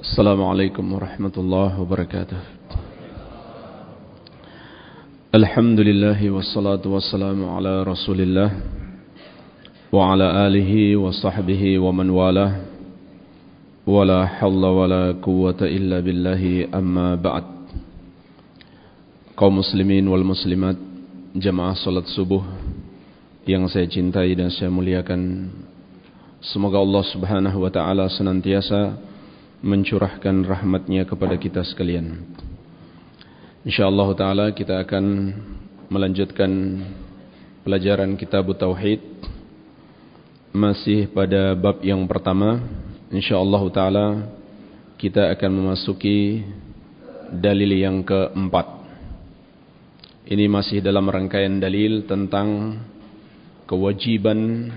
السلام عليكم ورحمة الله وبركاته الحمد لله والصلاة والسلام على رسول الله وعلى آله وصحبه ومن والاه ولا حول ولا قوة إلا بالله أما بعد kaum muslimin wal muslimat jemaah salat subuh yang saya cintai dan saya muliakan semoga Allah Subhanahu wa taala senantiasa mencurahkan rahmatnya kepada kita sekalian. InsyaAllah ta'ala kita akan melanjutkan pelajaran kitab Tauhid. Masih pada bab yang pertama. InsyaAllah ta'ala kita akan memasuki dalil yang keempat. Ini masih dalam rangkaian dalil tentang kewajiban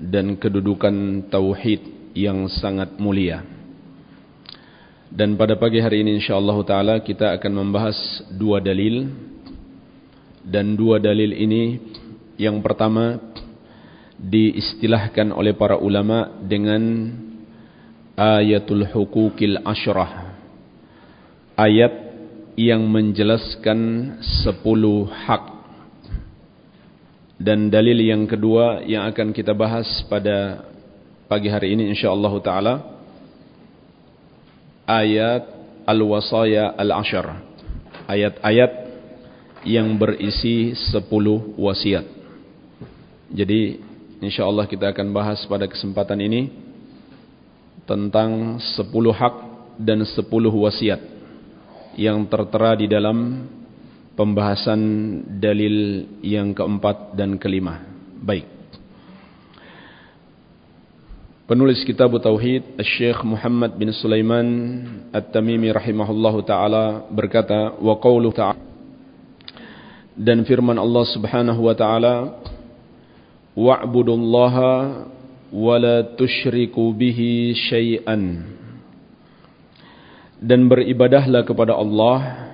dan kedudukan Tauhid yang sangat mulia. Dan pada pagi hari ini insyaAllah ta'ala kita akan membahas dua dalil. Dan dua dalil ini yang pertama diistilahkan oleh para ulama dengan ayatul hukukil ashrah. Ayat yang menjelaskan sepuluh hak. Dan dalil yang kedua yang akan kita bahas pada pagi hari ini insyaAllah ta'ala ayat al-wasaya al-ashar. Ayat-ayat yang berisi sepuluh wasiat. Jadi insyaAllah kita akan bahas pada kesempatan ini tentang sepuluh hak dan sepuluh wasiat yang tertera di dalam pembahasan dalil yang keempat dan kelima. Baik. Penulis kitab Tauhid Syekh Muhammad bin Sulaiman At-Tamimi rahimahullahu taala berkata wa qaulu ta'ala dan firman Allah Subhanahu wa taala wa'budullaha wa la tusyriku bihi syai'an dan beribadahlah kepada Allah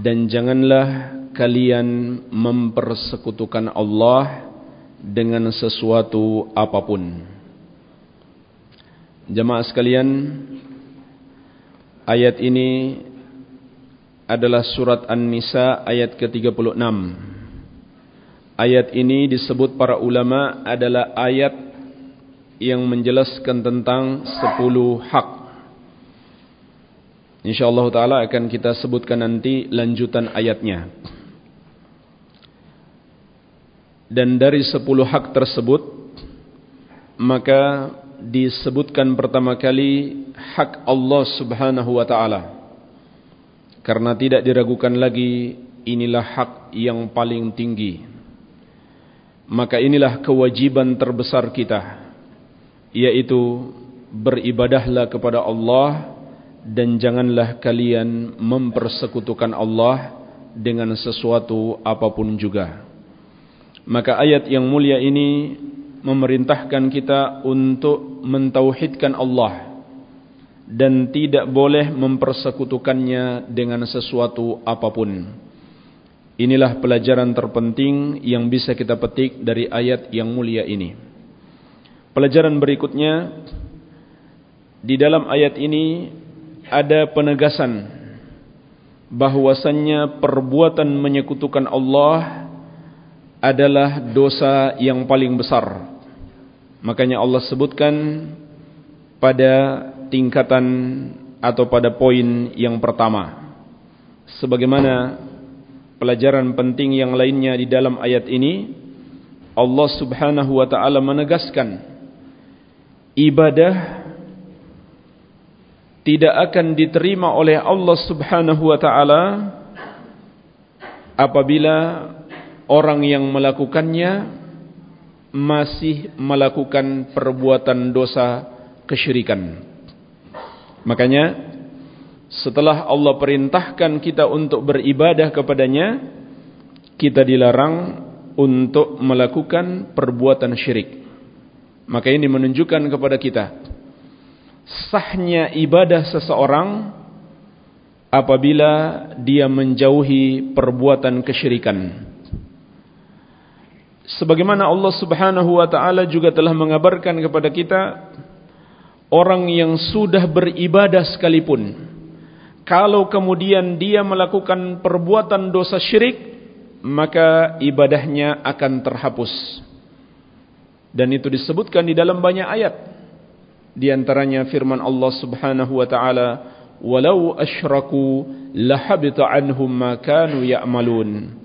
dan janganlah kalian mempersekutukan Allah dengan sesuatu apapun Jemaah sekalian, ayat ini adalah surat An-Nisa ayat ke-36. Ayat ini disebut para ulama adalah ayat yang menjelaskan tentang 10 hak. InsyaAllah ta'ala akan kita sebutkan nanti lanjutan ayatnya. Dan dari 10 hak tersebut, maka disebutkan pertama kali hak Allah Subhanahu wa taala. Karena tidak diragukan lagi inilah hak yang paling tinggi. Maka inilah kewajiban terbesar kita yaitu beribadahlah kepada Allah dan janganlah kalian mempersekutukan Allah dengan sesuatu apapun juga. Maka ayat yang mulia ini memerintahkan kita untuk mentauhidkan Allah dan tidak boleh mempersekutukannya dengan sesuatu apapun. Inilah pelajaran terpenting yang bisa kita petik dari ayat yang mulia ini. Pelajaran berikutnya di dalam ayat ini ada penegasan bahwasannya perbuatan menyekutukan Allah adalah dosa yang paling besar Makanya Allah sebutkan pada tingkatan atau pada poin yang pertama. Sebagaimana pelajaran penting yang lainnya di dalam ayat ini, Allah subhanahu wa ta'ala menegaskan ibadah tidak akan diterima oleh Allah subhanahu wa ta'ala apabila orang yang melakukannya masih melakukan perbuatan dosa kesyirikan. Makanya setelah Allah perintahkan kita untuk beribadah kepadanya, kita dilarang untuk melakukan perbuatan syirik. Maka ini menunjukkan kepada kita sahnya ibadah seseorang apabila dia menjauhi perbuatan kesyirikan sebagaimana Allah Subhanahu wa taala juga telah mengabarkan kepada kita orang yang sudah beribadah sekalipun kalau kemudian dia melakukan perbuatan dosa syirik maka ibadahnya akan terhapus. Dan itu disebutkan di dalam banyak ayat. Di antaranya firman Allah Subhanahu wa taala walau asyraku lahabita anhum ma kanu ya'malun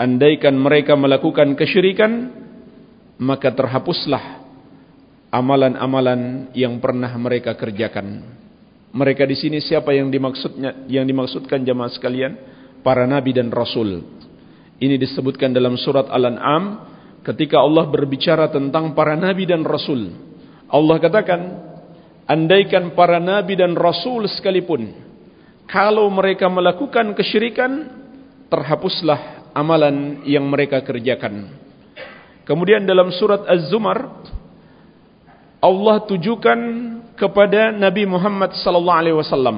andaikan mereka melakukan kesyirikan maka terhapuslah amalan-amalan yang pernah mereka kerjakan. Mereka di sini siapa yang dimaksudnya yang dimaksudkan jemaah sekalian? Para nabi dan rasul. Ini disebutkan dalam surat al-an'am ketika Allah berbicara tentang para nabi dan rasul. Allah katakan andaikan para nabi dan rasul sekalipun kalau mereka melakukan kesyirikan terhapuslah amalan yang mereka kerjakan. Kemudian dalam surat az-zumar Allah tujukan kepada Nabi Muhammad sallallahu alaihi wasallam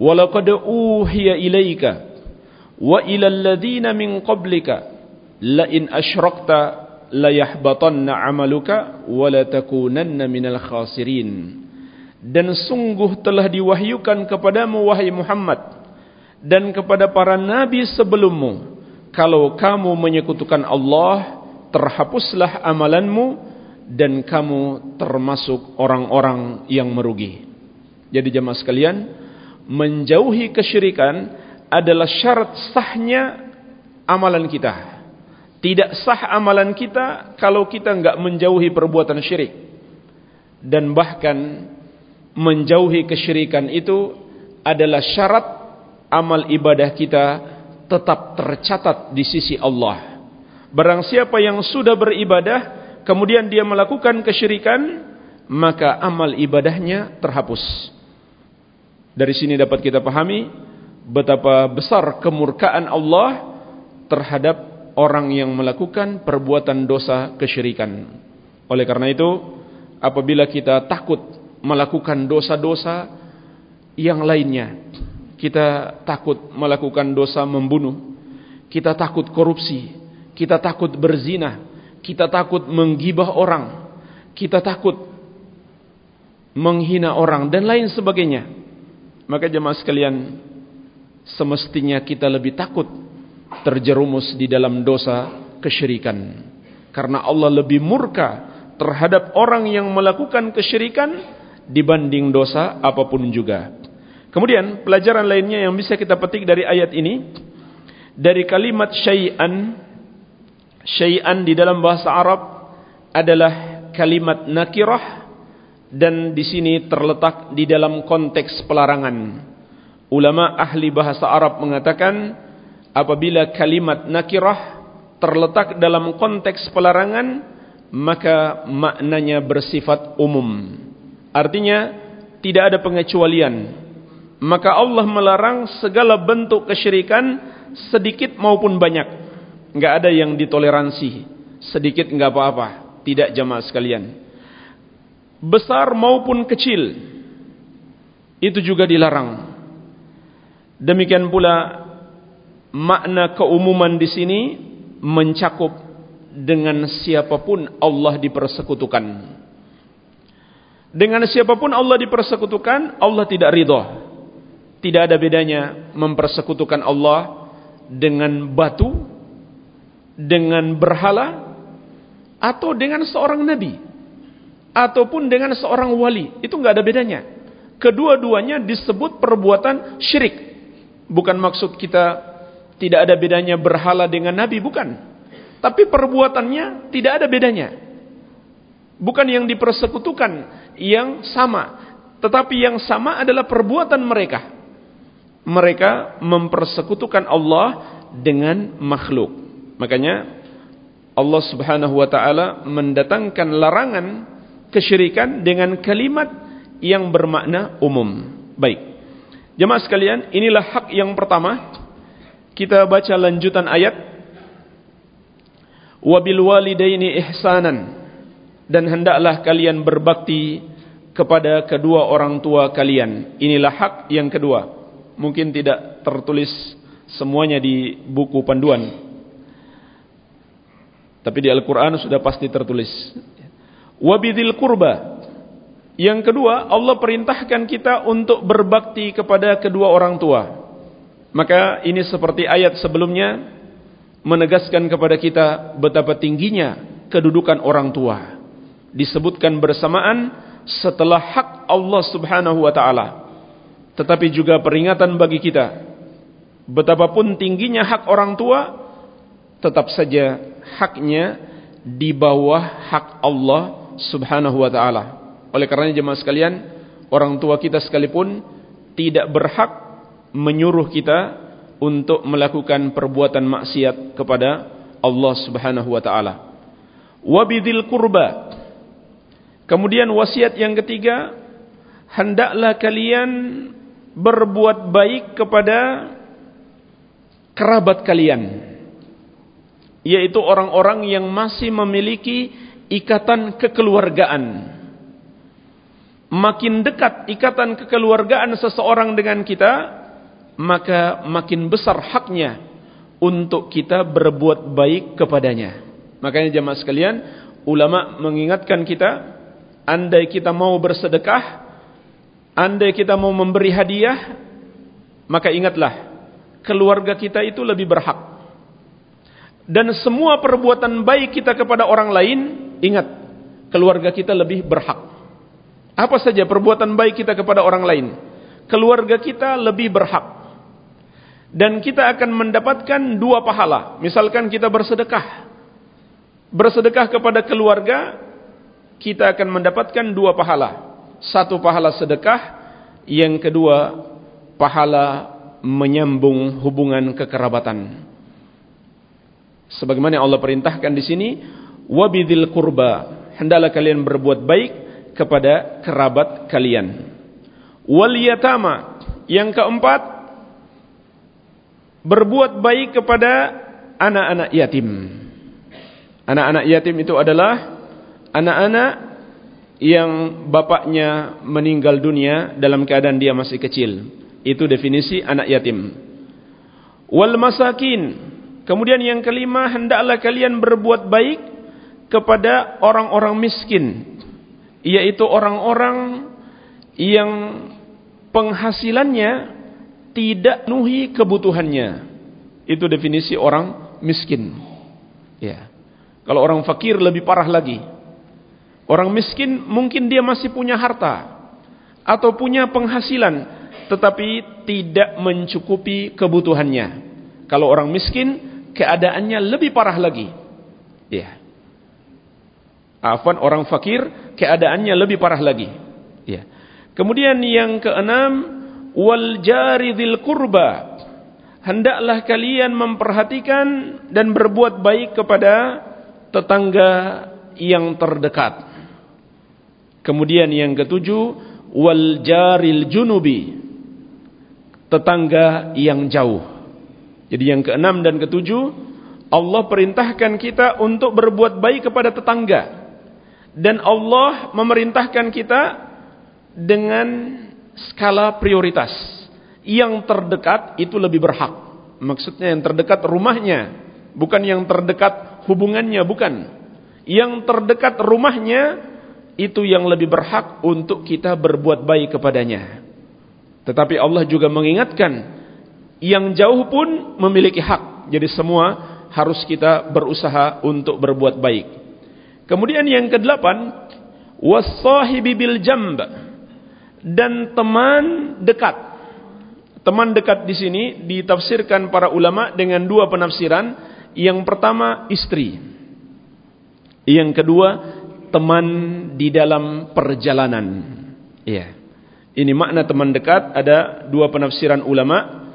walaqad uhiya ilaika wa ila alladhina min qablika la in asyrakta la yahbatanna amaluka wa la takunanna minal khasirin. Dan sungguh telah diwahyukan kepadamu wahai Muhammad dan kepada para nabi sebelummu. Kalau kamu menyekutukan Allah terhapuslah amalanmu dan kamu termasuk orang-orang yang merugi. Jadi jemaah sekalian menjauhi kesyirikan adalah syarat sahnya amalan kita. Tidak sah amalan kita kalau kita enggak menjauhi perbuatan syirik. Dan bahkan menjauhi kesyirikan itu adalah syarat amal ibadah kita tetap tercatat di sisi Allah. Barang siapa yang sudah beribadah kemudian dia melakukan kesyirikan maka amal ibadahnya terhapus. Dari sini dapat kita pahami betapa besar kemurkaan Allah terhadap orang yang melakukan perbuatan dosa kesyirikan. Oleh karena itu, apabila kita takut melakukan dosa-dosa yang lainnya, kita takut melakukan dosa membunuh, kita takut korupsi, kita takut berzina, kita takut menggibah orang, kita takut menghina orang dan lain sebagainya. Maka jemaah sekalian, semestinya kita lebih takut terjerumus di dalam dosa kesyirikan. Karena Allah lebih murka terhadap orang yang melakukan kesyirikan dibanding dosa apapun juga. Kemudian pelajaran lainnya yang bisa kita petik dari ayat ini dari kalimat syai'an syai'an di dalam bahasa Arab adalah kalimat nakirah dan di sini terletak di dalam konteks pelarangan. Ulama ahli bahasa Arab mengatakan apabila kalimat nakirah terletak dalam konteks pelarangan maka maknanya bersifat umum artinya tidak ada pengecualian maka Allah melarang segala bentuk kesyirikan sedikit maupun banyak. Enggak ada yang ditoleransi. Sedikit enggak apa-apa. Tidak jamaah sekalian. Besar maupun kecil itu juga dilarang. Demikian pula makna keumuman di sini mencakup dengan siapapun Allah dipersekutukan. Dengan siapapun Allah dipersekutukan, Allah tidak ridha. Tidak ada bedanya mempersekutukan Allah dengan batu, dengan berhala, atau dengan seorang nabi, ataupun dengan seorang wali. Itu enggak ada bedanya. Kedua-duanya disebut perbuatan syirik. Bukan maksud kita tidak ada bedanya berhala dengan nabi bukan tapi perbuatannya tidak ada bedanya bukan yang dipersekutukan yang sama tetapi yang sama adalah perbuatan mereka mereka mempersekutukan Allah dengan makhluk. Makanya Allah Subhanahu wa taala mendatangkan larangan kesyirikan dengan kalimat yang bermakna umum. Baik. Jemaah sekalian inilah hak yang pertama. Kita baca lanjutan ayat. Wabil walidaini ihsanan. Dan hendaklah kalian berbakti kepada kedua orang tua kalian. Inilah hak yang kedua mungkin tidak tertulis semuanya di buku panduan tapi di Al-Qur'an sudah pasti tertulis wabidil kurba Yang kedua, Allah perintahkan kita untuk berbakti kepada kedua orang tua. Maka ini seperti ayat sebelumnya menegaskan kepada kita betapa tingginya kedudukan orang tua. Disebutkan bersamaan setelah hak Allah Subhanahu wa taala. Tetapi juga peringatan bagi kita betapapun tingginya hak orang tua tetap saja haknya di bawah hak Allah Subhanahu wa taala. Oleh kerana jemaah sekalian, orang tua kita sekalipun tidak berhak menyuruh kita untuk melakukan perbuatan maksiat kepada Allah Subhanahu wa taala. Wa bidzil qurba. Kemudian wasiat yang ketiga, hendaklah kalian berbuat baik kepada kerabat kalian. Yaitu orang-orang yang masih memiliki ikatan kekeluargaan makin dekat ikatan kekeluargaan seseorang dengan kita, maka makin besar haknya untuk kita berbuat baik kepadanya. Makanya jemaah sekalian, ulama mengingatkan kita, andai kita mau bersedekah, andai kita mau memberi hadiah, maka ingatlah, keluarga kita itu lebih berhak. Dan semua perbuatan baik kita kepada orang lain, ingat, keluarga kita lebih berhak. Apa saja perbuatan baik kita kepada orang lain. Keluarga kita lebih berhak. Dan kita akan mendapatkan dua pahala. Misalkan kita bersedekah. Bersedekah kepada keluarga. Kita akan mendapatkan dua pahala. Satu pahala sedekah. Yang kedua pahala menyambung hubungan kekerabatan. Sebagaimana Allah perintahkan di sini. Wabidil kurba. Hendaklah kalian berbuat baik kepada kerabat kalian. Wal yatama yang keempat berbuat baik kepada anak-anak yatim. Anak-anak yatim itu adalah anak-anak yang bapaknya meninggal dunia dalam keadaan dia masih kecil. Itu definisi anak yatim. Wal masakin. Kemudian yang kelima hendaklah kalian berbuat baik kepada orang-orang miskin yaitu orang-orang yang penghasilannya tidak nuhi kebutuhannya. Itu definisi orang miskin. Ya. Kalau orang fakir lebih parah lagi. Orang miskin mungkin dia masih punya harta atau punya penghasilan tetapi tidak mencukupi kebutuhannya. Kalau orang miskin keadaannya lebih parah lagi. Ya. Afan orang fakir keadaannya lebih parah lagi. Ya. Kemudian yang keenam wal jaridil kurba. Hendaklah kalian memperhatikan dan berbuat baik kepada tetangga yang terdekat. Kemudian yang ketujuh wal jaril junubi. Tetangga yang jauh. Jadi yang keenam dan ketujuh Allah perintahkan kita untuk berbuat baik kepada tetangga dan Allah memerintahkan kita dengan skala prioritas yang terdekat itu lebih berhak maksudnya yang terdekat rumahnya bukan yang terdekat hubungannya bukan yang terdekat rumahnya itu yang lebih berhak untuk kita berbuat baik kepadanya tetapi Allah juga mengingatkan yang jauh pun memiliki hak jadi semua harus kita berusaha untuk berbuat baik Kemudian yang kedelapan, bil jamb dan teman dekat. Teman dekat di sini ditafsirkan para ulama dengan dua penafsiran. Yang pertama istri. Yang kedua teman di dalam perjalanan. Iya. Ini makna teman dekat ada dua penafsiran ulama.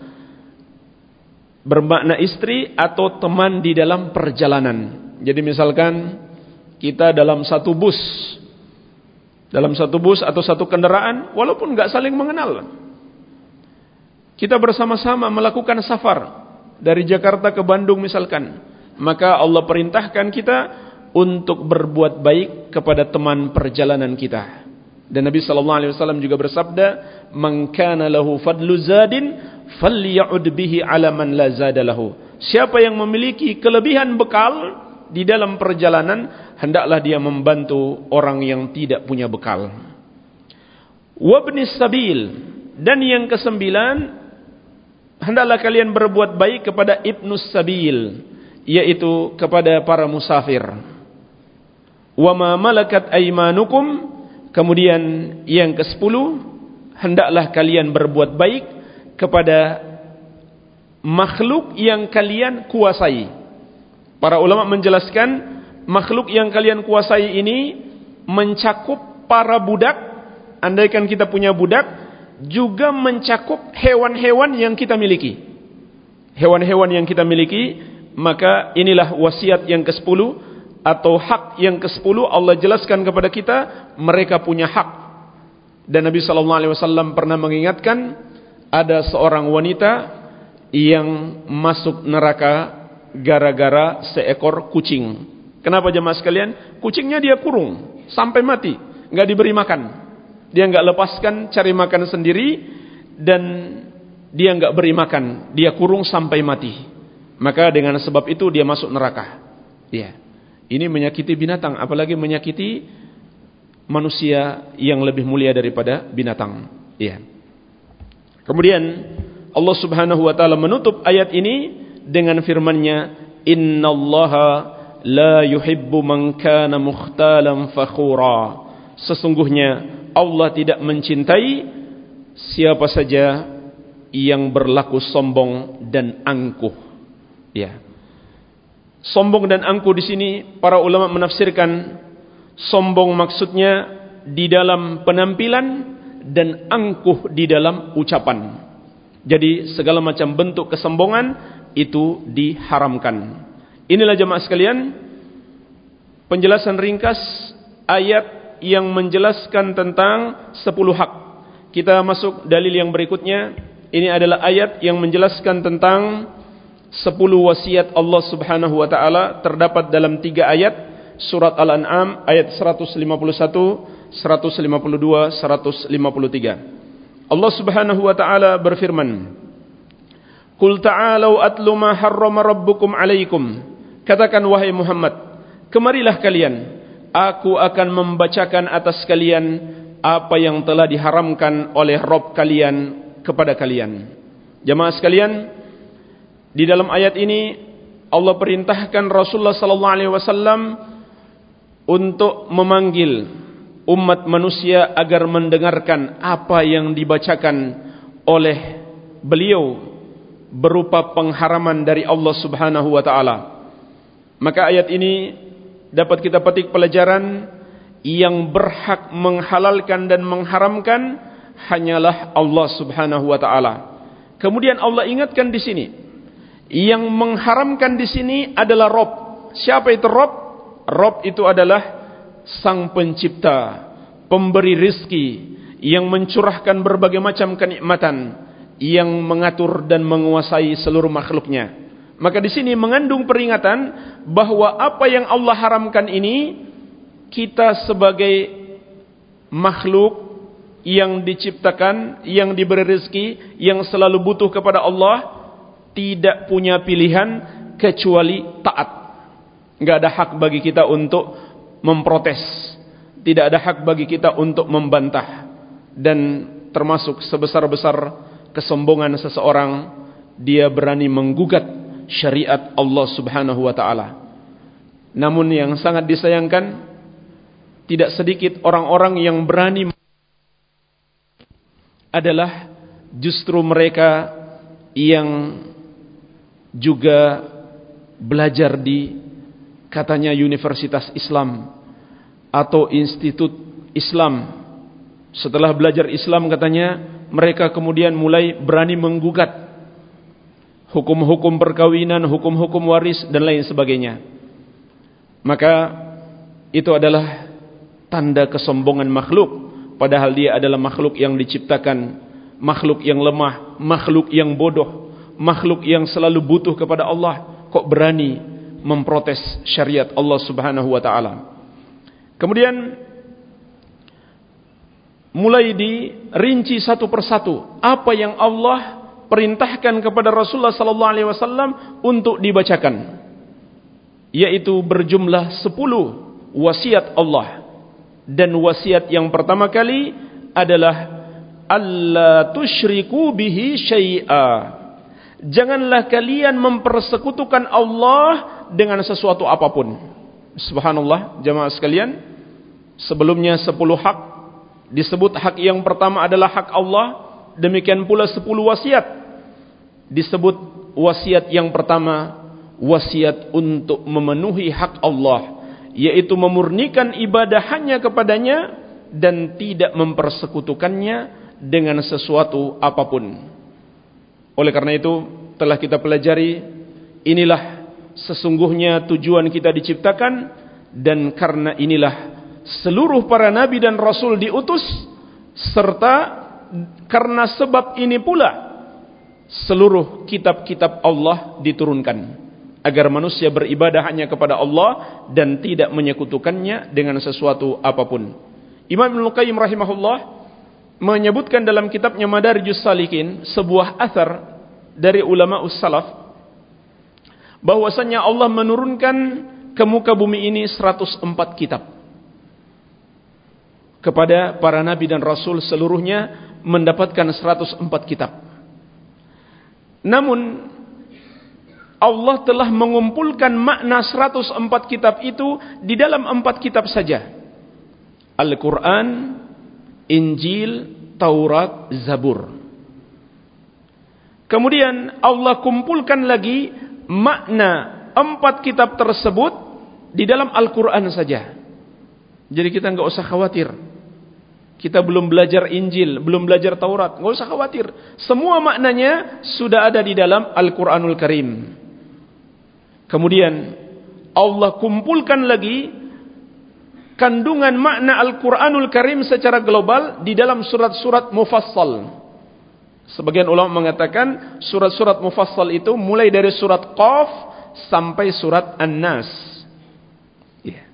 Bermakna istri atau teman di dalam perjalanan. Jadi misalkan kita dalam satu bus dalam satu bus atau satu kendaraan walaupun enggak saling mengenal kita bersama-sama melakukan safar dari Jakarta ke Bandung misalkan maka Allah perintahkan kita untuk berbuat baik kepada teman perjalanan kita dan Nabi sallallahu alaihi wasallam juga bersabda man kana lahu fadlu zadin faly'ud bihi ala man la zadalahu siapa yang memiliki kelebihan bekal di dalam perjalanan hendaklah dia membantu orang yang tidak punya bekal. Wabnis sabil dan yang kesembilan hendaklah kalian berbuat baik kepada ibnus sabil yaitu kepada para musafir. Wa ma malakat aymanukum kemudian yang kesepuluh hendaklah kalian berbuat baik kepada makhluk yang kalian kuasai. Para ulama menjelaskan makhluk yang kalian kuasai ini mencakup para budak, andaikan kita punya budak, juga mencakup hewan-hewan yang kita miliki. Hewan-hewan yang kita miliki, maka inilah wasiat yang ke-10 atau hak yang ke-10 Allah jelaskan kepada kita, mereka punya hak. Dan Nabi sallallahu alaihi wasallam pernah mengingatkan ada seorang wanita yang masuk neraka gara-gara seekor kucing. Kenapa jemaah sekalian? Kucingnya dia kurung sampai mati, enggak diberi makan. Dia enggak lepaskan cari makan sendiri dan dia enggak beri makan, dia kurung sampai mati. Maka dengan sebab itu dia masuk neraka. Iya. Ini menyakiti binatang, apalagi menyakiti manusia yang lebih mulia daripada binatang. Iya. Kemudian Allah Subhanahu wa taala menutup ayat ini dengan firman-Nya innallaha la yuhibbu man kana mukhtalan fakhura sesungguhnya Allah tidak mencintai siapa saja yang berlaku sombong dan angkuh ya sombong dan angkuh di sini para ulama menafsirkan sombong maksudnya di dalam penampilan dan angkuh di dalam ucapan jadi segala macam bentuk kesombongan itu diharamkan. Inilah jemaah sekalian penjelasan ringkas ayat yang menjelaskan tentang 10 hak. Kita masuk dalil yang berikutnya. Ini adalah ayat yang menjelaskan tentang 10 wasiat Allah Subhanahu wa taala terdapat dalam 3 ayat. Surat Al-An'am ayat 151, 152, 153. Allah Subhanahu wa taala berfirman Qul ta'alu atlu ma harrama rabbukum 'alaikum. Katakan wahai Muhammad kemarilah kalian. Aku akan membacakan atas kalian apa yang telah diharamkan oleh Rabb kalian kepada kalian. Jemaah sekalian di dalam ayat ini Allah perintahkan Rasulullah sallallahu alaihi wasallam untuk memanggil umat manusia agar mendengarkan apa yang dibacakan oleh beliau berupa pengharaman dari Allah Subhanahu wa taala. Maka ayat ini dapat kita petik pelajaran yang berhak menghalalkan dan mengharamkan hanyalah Allah Subhanahu wa taala. Kemudian Allah ingatkan di sini yang mengharamkan di sini adalah Rob. Siapa itu Rob? Rob itu adalah sang pencipta, pemberi rizki, yang mencurahkan berbagai macam kenikmatan, yang mengatur dan menguasai seluruh makhluknya. Maka di sini mengandung peringatan bahawa apa yang Allah haramkan ini, kita sebagai makhluk yang diciptakan, yang diberi rezeki, yang selalu butuh kepada Allah, tidak punya pilihan kecuali taat. Tidak ada hak bagi kita untuk memprotes. Tidak ada hak bagi kita untuk membantah. Dan termasuk sebesar-besar kesombongan seseorang, dia berani menggugat syariat Allah subhanahu wa ta'ala. Namun yang sangat disayangkan, tidak sedikit orang-orang yang berani adalah justru mereka yang juga belajar di katanya universitas Islam atau institut Islam. Setelah belajar Islam katanya mereka kemudian mulai berani menggugat hukum-hukum perkawinan, hukum-hukum waris dan lain sebagainya. Maka itu adalah tanda kesombongan makhluk. Padahal dia adalah makhluk yang diciptakan makhluk yang lemah, makhluk yang bodoh makhluk yang selalu butuh kepada Allah kok berani memprotes syariat Allah Subhanahu wa taala. Kemudian mulai dirinci satu persatu apa yang Allah perintahkan kepada Rasulullah sallallahu alaihi wasallam untuk dibacakan yaitu berjumlah 10 wasiat Allah dan wasiat yang pertama kali adalah alla tusyriku bihi syai'a. Janganlah kalian mempersekutukan Allah dengan sesuatu apapun. Subhanallah, jemaah sekalian. Sebelumnya 10 hak disebut hak yang pertama adalah hak Allah, demikian pula 10 wasiat. Disebut wasiat yang pertama wasiat untuk memenuhi hak Allah, yaitu memurnikan ibadah hanya kepadanya dan tidak mempersekutukannya dengan sesuatu apapun. Oleh karena itu telah kita pelajari inilah sesungguhnya tujuan kita diciptakan dan karena inilah seluruh para nabi dan rasul diutus serta karena sebab ini pula seluruh kitab-kitab Allah diturunkan agar manusia beribadah hanya kepada Allah dan tidak menyekutukannya dengan sesuatu apapun. Imam Ibn Qayyim rahimahullah menyebutkan dalam kitabnya Madarijus Salikin sebuah asar dari ulama ussalaf bahwasanya Allah menurunkan ke muka bumi ini 104 kitab. Kepada para nabi dan rasul seluruhnya mendapatkan 104 kitab. Namun Allah telah mengumpulkan makna 104 kitab itu di dalam 4 kitab saja. Al-Quran Injil, Taurat, Zabur. Kemudian Allah kumpulkan lagi makna empat kitab tersebut di dalam Al-Quran saja. Jadi kita enggak usah khawatir. Kita belum belajar Injil, belum belajar Taurat. Enggak usah khawatir. Semua maknanya sudah ada di dalam Al-Quranul Karim. Kemudian Allah kumpulkan lagi kandungan makna Al-Quranul Karim secara global di dalam surat-surat mufassal. Sebagian ulama mengatakan surat-surat mufassal itu mulai dari surat Qaf sampai surat An-Nas. Ya.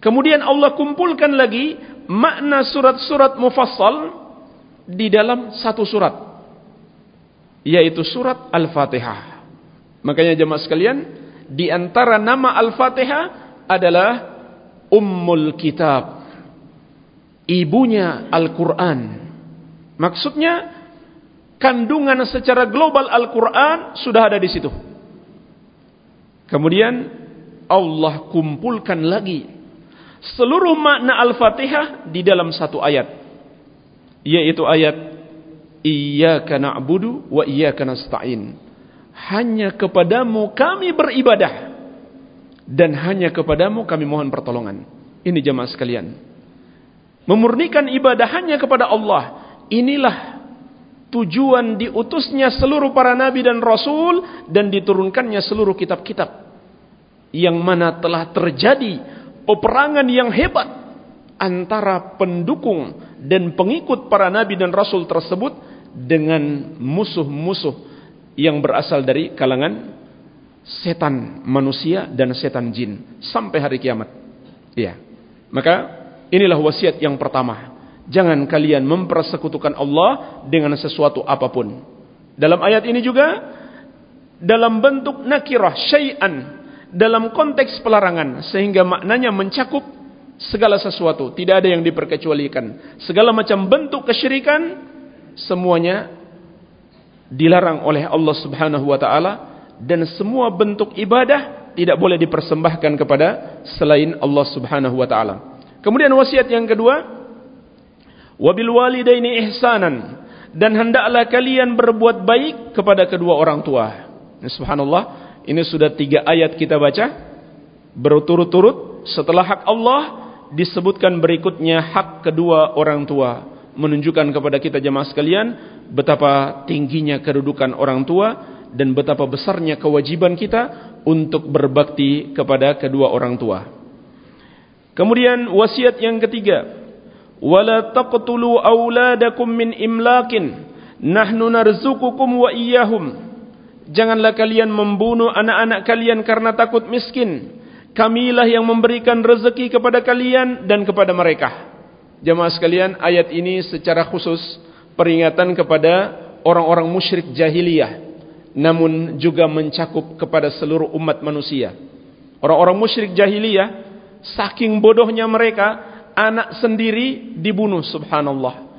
Kemudian Allah kumpulkan lagi makna surat-surat mufassal di dalam satu surat. Yaitu surat Al-Fatihah. Makanya jemaah sekalian, di antara nama Al-Fatihah adalah Ummul Kitab. Ibunya Al-Quran. Maksudnya Kandungan secara global Al-Quran Sudah ada di situ. Kemudian Allah kumpulkan lagi Seluruh makna Al-Fatihah Di dalam satu ayat. Yaitu ayat Iyaka na'budu wa iyaka nasta'in. Hanya kepadamu kami beribadah dan hanya kepadamu kami mohon pertolongan. Ini jemaah sekalian. Memurnikan ibadah hanya kepada Allah. Inilah tujuan diutusnya seluruh para nabi dan rasul dan diturunkannya seluruh kitab-kitab. Yang mana telah terjadi peperangan yang hebat antara pendukung dan pengikut para nabi dan rasul tersebut dengan musuh-musuh yang berasal dari kalangan setan manusia dan setan jin sampai hari kiamat. Ya. Maka inilah wasiat yang pertama. Jangan kalian mempersekutukan Allah dengan sesuatu apapun. Dalam ayat ini juga dalam bentuk nakirah syai'an dalam konteks pelarangan sehingga maknanya mencakup segala sesuatu, tidak ada yang diperkecualikan. Segala macam bentuk kesyirikan semuanya dilarang oleh Allah Subhanahu wa taala dan semua bentuk ibadah tidak boleh dipersembahkan kepada selain Allah Subhanahu wa taala. Kemudian wasiat yang kedua, wabil walidaini ihsanan dan hendaklah kalian berbuat baik kepada kedua orang tua. Subhanallah, ini sudah tiga ayat kita baca berturut-turut setelah hak Allah disebutkan berikutnya hak kedua orang tua menunjukkan kepada kita jemaah sekalian betapa tingginya kedudukan orang tua dan betapa besarnya kewajiban kita untuk berbakti kepada kedua orang tua. Kemudian wasiat yang ketiga, wala taqtulu auladakum min imlakin nahnu narzuqukum wa iyyahum. Janganlah kalian membunuh anak-anak kalian karena takut miskin. Kamilah yang memberikan rezeki kepada kalian dan kepada mereka. Jemaah sekalian, ayat ini secara khusus peringatan kepada orang-orang musyrik jahiliyah namun juga mencakup kepada seluruh umat manusia. Orang-orang musyrik jahiliyah, saking bodohnya mereka, anak sendiri dibunuh subhanallah.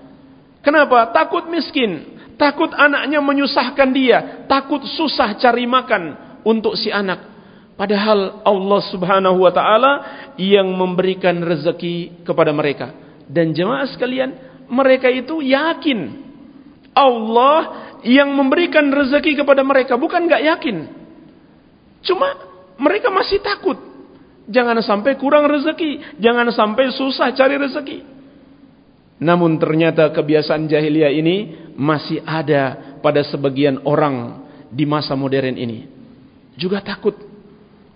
Kenapa? Takut miskin. Takut anaknya menyusahkan dia. Takut susah cari makan untuk si anak. Padahal Allah subhanahu wa ta'ala yang memberikan rezeki kepada mereka. Dan jemaah sekalian, mereka itu yakin. Allah yang memberikan rezeki kepada mereka. Bukan enggak yakin. Cuma mereka masih takut. Jangan sampai kurang rezeki. Jangan sampai susah cari rezeki. Namun ternyata kebiasaan jahiliyah ini masih ada pada sebagian orang di masa modern ini. Juga takut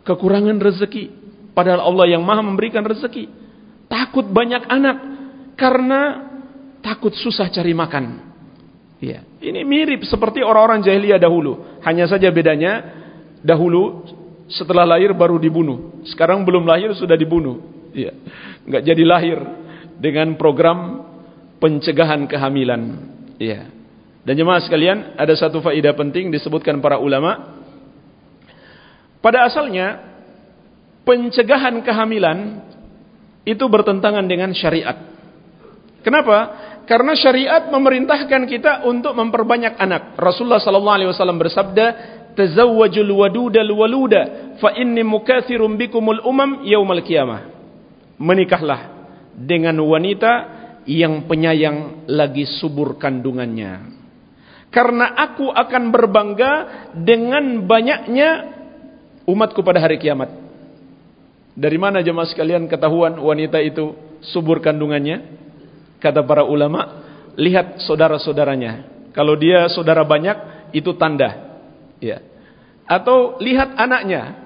kekurangan rezeki padahal Allah yang Maha memberikan rezeki takut banyak anak karena takut susah cari makan ya ini mirip seperti orang-orang jahiliyah dahulu. Hanya saja bedanya dahulu setelah lahir baru dibunuh. Sekarang belum lahir sudah dibunuh. Ya enggak jadi lahir dengan program pencegahan kehamilan. Ya dan jemaah sekalian ada satu faedah penting disebutkan para ulama. Pada asalnya pencegahan kehamilan itu bertentangan dengan syariat. Kenapa? Karena syariat memerintahkan kita untuk memperbanyak anak. Rasulullah sallallahu alaihi wasallam bersabda, "Tazawwajul wadudal waluda fa inni mukatsirum bikumul umam yaumal qiyamah." Menikahlah dengan wanita yang penyayang lagi subur kandungannya. Karena aku akan berbangga dengan banyaknya umatku pada hari kiamat. Dari mana jemaah sekalian ketahuan wanita itu subur kandungannya? Kata para ulama, lihat saudara-saudaranya. Kalau dia saudara banyak, itu tanda. Ya. Atau lihat anaknya.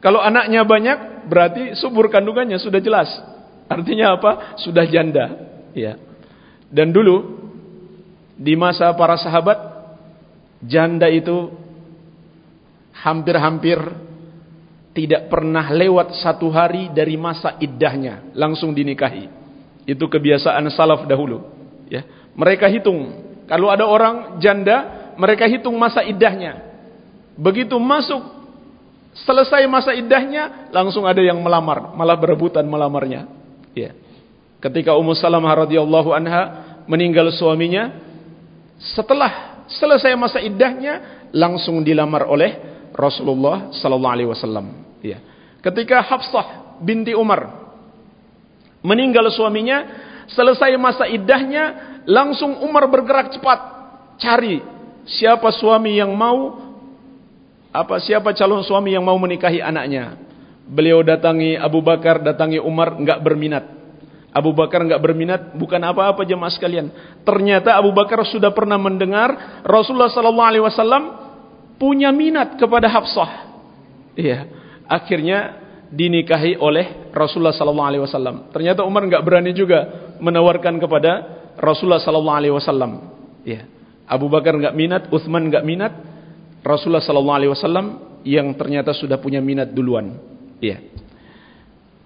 Kalau anaknya banyak, berarti subur kandungannya sudah jelas. Artinya apa? Sudah janda. Ya. Dan dulu di masa para sahabat, janda itu hampir-hampir tidak pernah lewat satu hari dari masa iddahnya langsung dinikahi. Itu kebiasaan salaf dahulu. Ya, mereka hitung kalau ada orang janda, mereka hitung masa iddahnya. Begitu masuk selesai masa iddahnya, langsung ada yang melamar, malah berebutan melamarnya. Ya. Ketika Ummu Salamah radhiyallahu anha meninggal suaminya, setelah selesai masa iddahnya, langsung dilamar oleh Rasulullah sallallahu alaihi wasallam. Ya. Ketika Hafsah binti Umar meninggal suaminya, selesai masa iddahnya, langsung Umar bergerak cepat cari siapa suami yang mau apa siapa calon suami yang mau menikahi anaknya. Beliau datangi Abu Bakar, datangi Umar, enggak berminat. Abu Bakar enggak berminat, bukan apa-apa jemaah sekalian. Ternyata Abu Bakar sudah pernah mendengar Rasulullah sallallahu alaihi wasallam punya minat kepada Hafsah. Iya akhirnya dinikahi oleh Rasulullah sallallahu alaihi wasallam. Ternyata Umar enggak berani juga menawarkan kepada Rasulullah sallallahu alaihi wasallam. Ya. Abu Bakar enggak minat, Utsman enggak minat, Rasulullah sallallahu alaihi wasallam yang ternyata sudah punya minat duluan. Ya.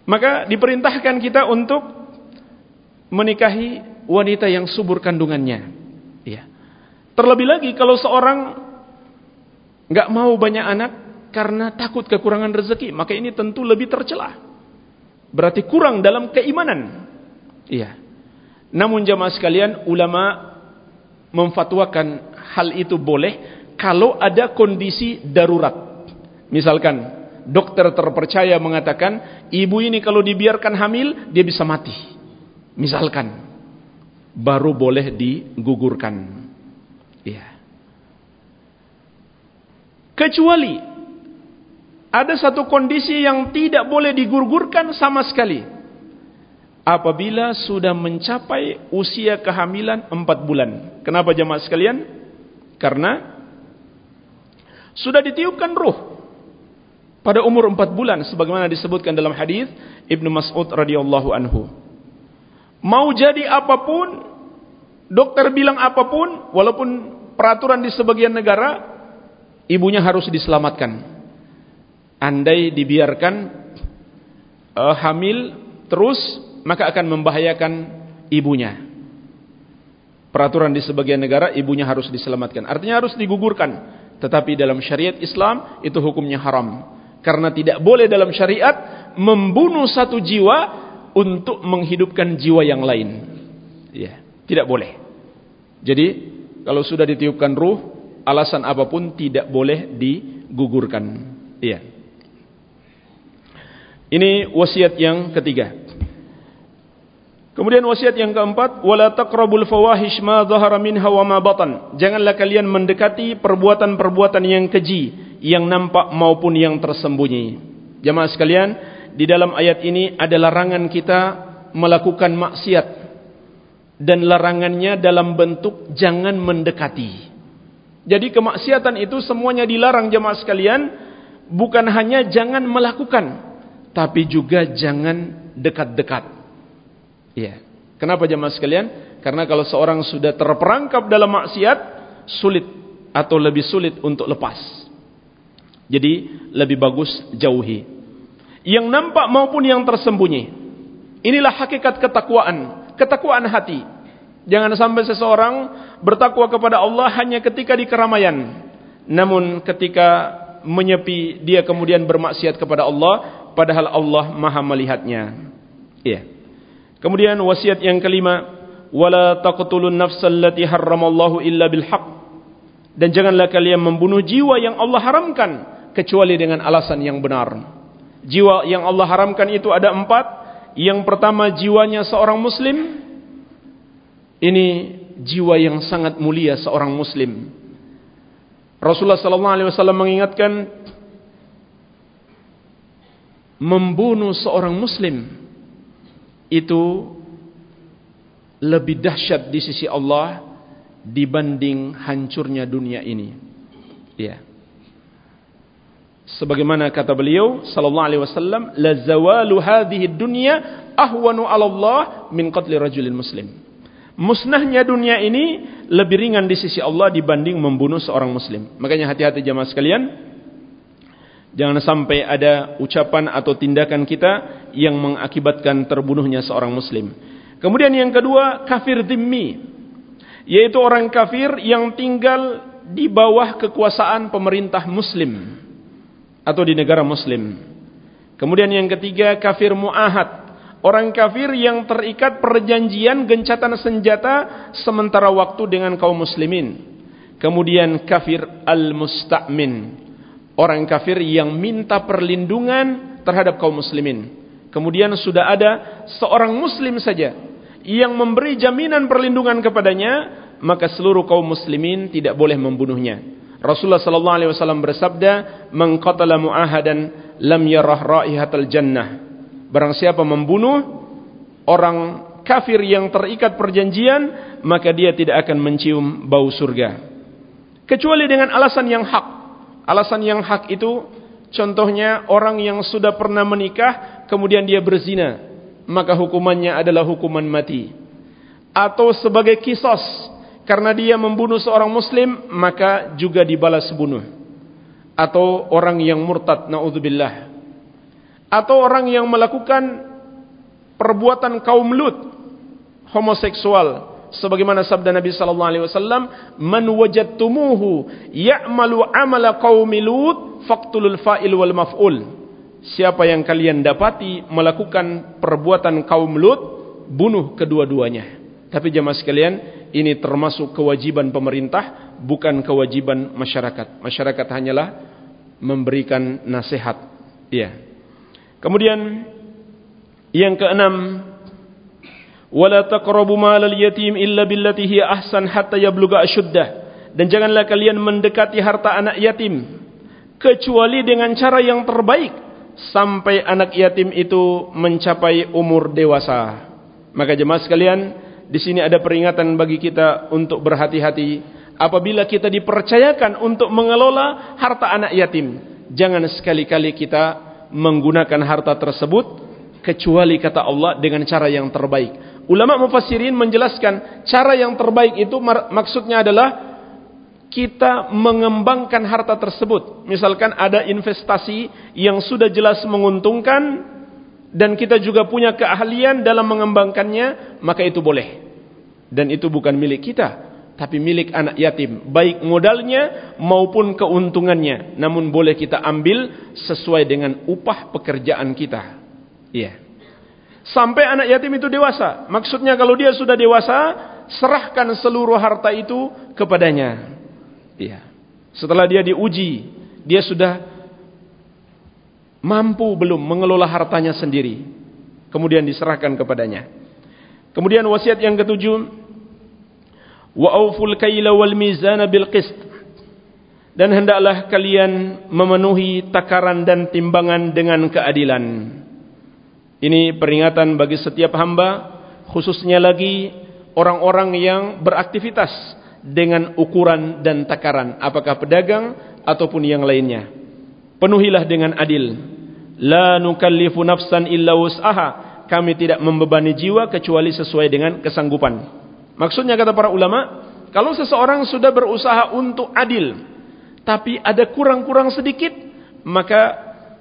Maka diperintahkan kita untuk menikahi wanita yang subur kandungannya. Ya. Terlebih lagi kalau seorang enggak mau banyak anak, karena takut kekurangan rezeki, maka ini tentu lebih tercelah. Berarti kurang dalam keimanan. Iya. Namun jamaah sekalian, ulama memfatwakan hal itu boleh kalau ada kondisi darurat. Misalkan dokter terpercaya mengatakan ibu ini kalau dibiarkan hamil dia bisa mati. Misalkan baru boleh digugurkan. Iya. Kecuali ada satu kondisi yang tidak boleh digurgurkan sama sekali. Apabila sudah mencapai usia kehamilan empat bulan. Kenapa jemaah sekalian? Karena sudah ditiupkan ruh pada umur empat bulan sebagaimana disebutkan dalam hadis Ibnu Mas'ud radhiyallahu anhu. Mau jadi apapun, dokter bilang apapun, walaupun peraturan di sebagian negara, ibunya harus diselamatkan andai dibiarkan uh, hamil terus maka akan membahayakan ibunya. Peraturan di sebagian negara ibunya harus diselamatkan. Artinya harus digugurkan. Tetapi dalam syariat Islam itu hukumnya haram. Karena tidak boleh dalam syariat membunuh satu jiwa untuk menghidupkan jiwa yang lain. Ya, tidak boleh. Jadi kalau sudah ditiupkan ruh, alasan apa pun tidak boleh digugurkan. Iya. Ini wasiat yang ketiga. Kemudian wasiat yang keempat, wala taqrabul fawahish ma dhahara minha wa ma batan. Janganlah kalian mendekati perbuatan-perbuatan yang keji, yang nampak maupun yang tersembunyi. Jemaah sekalian, di dalam ayat ini ada larangan kita melakukan maksiat dan larangannya dalam bentuk jangan mendekati. Jadi kemaksiatan itu semuanya dilarang jemaah sekalian, bukan hanya jangan melakukan, tapi juga jangan dekat-dekat. Ya. Kenapa jemaah sekalian? Karena kalau seorang sudah terperangkap dalam maksiat, sulit atau lebih sulit untuk lepas. Jadi lebih bagus jauhi. Yang nampak maupun yang tersembunyi. Inilah hakikat ketakwaan, ketakwaan hati. Jangan sampai seseorang bertakwa kepada Allah hanya ketika di keramaian. Namun ketika menyepi dia kemudian bermaksiat kepada Allah padahal Allah Maha melihatnya. Iya. Kemudian wasiat yang kelima, wala taqtulun nafsal lati harramallahu illa bil haqq. Dan janganlah kalian membunuh jiwa yang Allah haramkan kecuali dengan alasan yang benar. Jiwa yang Allah haramkan itu ada empat. Yang pertama jiwanya seorang muslim. Ini jiwa yang sangat mulia seorang muslim. Rasulullah sallallahu alaihi wasallam mengingatkan membunuh seorang muslim itu lebih dahsyat di sisi Allah dibanding hancurnya dunia ini. Ya. Sebagaimana kata beliau sallallahu alaihi wasallam, la zawalu hadhihi dunya ahwanu 'ala Allah min qatli rajulin muslim. Musnahnya dunia ini lebih ringan di sisi Allah dibanding membunuh seorang muslim. Makanya hati-hati jemaah sekalian, Jangan sampai ada ucapan atau tindakan kita yang mengakibatkan terbunuhnya seorang muslim. Kemudian yang kedua, kafir dhimmi. Yaitu orang kafir yang tinggal di bawah kekuasaan pemerintah muslim. Atau di negara muslim. Kemudian yang ketiga, kafir mu'ahad. Orang kafir yang terikat perjanjian gencatan senjata sementara waktu dengan kaum muslimin. Kemudian kafir al-musta'min orang kafir yang minta perlindungan terhadap kaum muslimin. Kemudian sudah ada seorang muslim saja yang memberi jaminan perlindungan kepadanya, maka seluruh kaum muslimin tidak boleh membunuhnya. Rasulullah sallallahu alaihi wasallam bersabda, "Man qatala mu'ahadan lam yarah raihatal jannah." Barang siapa membunuh orang kafir yang terikat perjanjian, maka dia tidak akan mencium bau surga. Kecuali dengan alasan yang hak. Alasan yang hak itu contohnya orang yang sudah pernah menikah kemudian dia berzina, maka hukumannya adalah hukuman mati. Atau sebagai kisos karena dia membunuh seorang muslim maka juga dibalas bunuh. Atau orang yang murtad naudzubillah. Atau orang yang melakukan perbuatan kaum lut homoseksual sebagaimana sabda Nabi sallallahu alaihi wasallam man wajadtumuhu ya'malu amala qaumi lut faqtulul fa'il wal maf'ul. Siapa yang kalian dapati melakukan perbuatan kaum lut bunuh kedua-duanya. Tapi jemaah sekalian ini termasuk kewajiban pemerintah bukan kewajiban masyarakat. Masyarakat hanyalah memberikan nasihat. Ya kemudian yang keenam wala taqrabu malal yatim illa billati hiya ahsan hatta yabluga ashuddah dan janganlah kalian mendekati harta anak yatim kecuali dengan cara yang terbaik sampai anak yatim itu mencapai umur dewasa. Maka jemaah sekalian di sini ada peringatan bagi kita untuk berhati-hati apabila kita dipercayakan untuk mengelola harta anak yatim. Jangan sekali-kali kita menggunakan harta tersebut kecuali kata Allah dengan cara yang terbaik Ulama mufassirin menjelaskan cara yang terbaik itu maksudnya adalah kita mengembangkan harta tersebut. Misalkan ada investasi yang sudah jelas menguntungkan dan kita juga punya keahlian dalam mengembangkannya, maka itu boleh. Dan itu bukan milik kita, tapi milik anak yatim, baik modalnya maupun keuntungannya. Namun boleh kita ambil sesuai dengan upah pekerjaan kita. Iya. Yeah sampai anak yatim itu dewasa. Maksudnya kalau dia sudah dewasa, serahkan seluruh harta itu kepadanya. Iya. Setelah dia diuji, dia sudah mampu belum mengelola hartanya sendiri. Kemudian diserahkan kepadanya. Kemudian wasiat yang ketujuh, wa auful kaila wal mizana bil qist. Dan hendaklah kalian memenuhi takaran dan timbangan dengan keadilan. Ini peringatan bagi setiap hamba, khususnya lagi orang-orang yang beraktivitas dengan ukuran dan takaran, apakah pedagang ataupun yang lainnya. Penuhilah dengan adil. La nukallifu nafsan illa wus'aha. Kami tidak membebani jiwa kecuali sesuai dengan kesanggupan. Maksudnya kata para ulama, kalau seseorang sudah berusaha untuk adil, tapi ada kurang-kurang sedikit, maka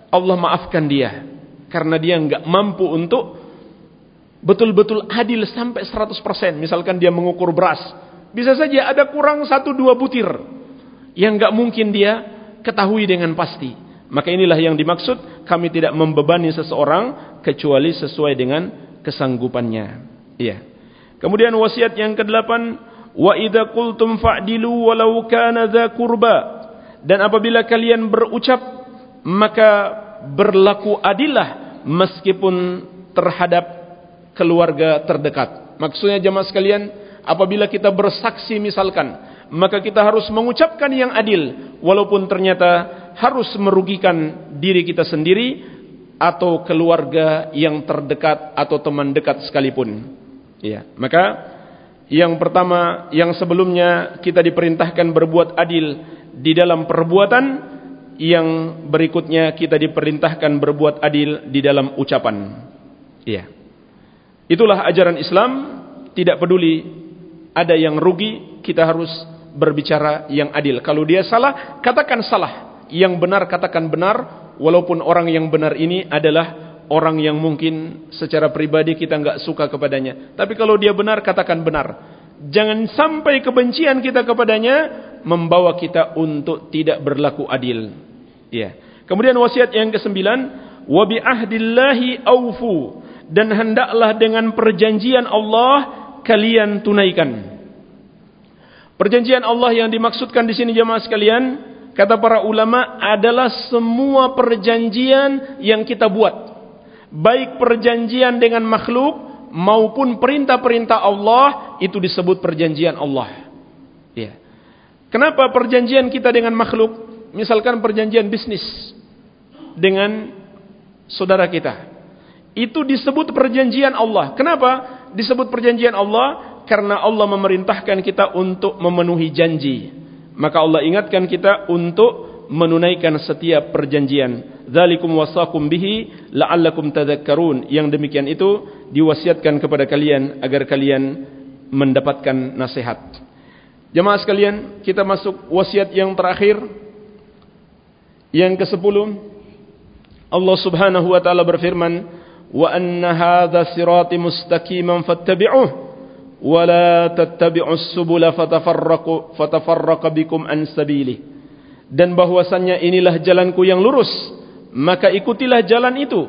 Allah maafkan dia. Karena dia enggak mampu untuk betul-betul adil sampai 100%. Misalkan dia mengukur beras. Bisa saja ada kurang satu dua butir. Yang enggak mungkin dia ketahui dengan pasti. Maka inilah yang dimaksud kami tidak membebani seseorang kecuali sesuai dengan kesanggupannya. Iya. Kemudian wasiat yang kedelapan, wa idza qultum fa'dilu walau kana dza qurba. Dan apabila kalian berucap maka berlaku adillah meskipun terhadap keluarga terdekat. Maksudnya jemaah sekalian, apabila kita bersaksi misalkan, maka kita harus mengucapkan yang adil walaupun ternyata harus merugikan diri kita sendiri atau keluarga yang terdekat atau teman dekat sekalipun. Ya, maka yang pertama yang sebelumnya kita diperintahkan berbuat adil di dalam perbuatan, yang berikutnya kita diperintahkan berbuat adil di dalam ucapan. Ya. Itulah ajaran Islam, tidak peduli ada yang rugi, kita harus berbicara yang adil. Kalau dia salah, katakan salah yang benar katakan benar walaupun orang yang benar ini adalah orang yang mungkin secara pribadi kita enggak suka kepadanya tapi kalau dia benar katakan benar jangan sampai kebencian kita kepadanya membawa kita untuk tidak berlaku adil ya. Kemudian wasiat yang kesembilan wa bi ahdillahi aufu dan hendaklah dengan perjanjian Allah kalian tunaikan. Perjanjian Allah yang dimaksudkan di sini jemaah sekalian kata para ulama adalah semua perjanjian yang kita buat. Baik perjanjian dengan makhluk maupun perintah-perintah Allah itu disebut perjanjian Allah. Ya. Kenapa perjanjian kita dengan makhluk misalkan perjanjian bisnis dengan saudara kita itu disebut perjanjian Allah kenapa disebut perjanjian Allah karena Allah memerintahkan kita untuk memenuhi janji maka Allah ingatkan kita untuk menunaikan setiap perjanjian. Zalikum wasakum bihi la'allakum tadhakkarun. Yang demikian itu diwasiatkan kepada kalian agar kalian mendapatkan nasihat. Jemaah sekalian, kita masuk wasiat yang terakhir. Yang ke-10 Allah Subhanahu wa taala berfirman, "Wa anna hadza sirati mustaqiman fattabi'uhu." wala tattabi'us subula fatafarraqu fatafarraqa bikum an sabili dan bahwasannya inilah jalanku yang lurus maka ikutilah jalan itu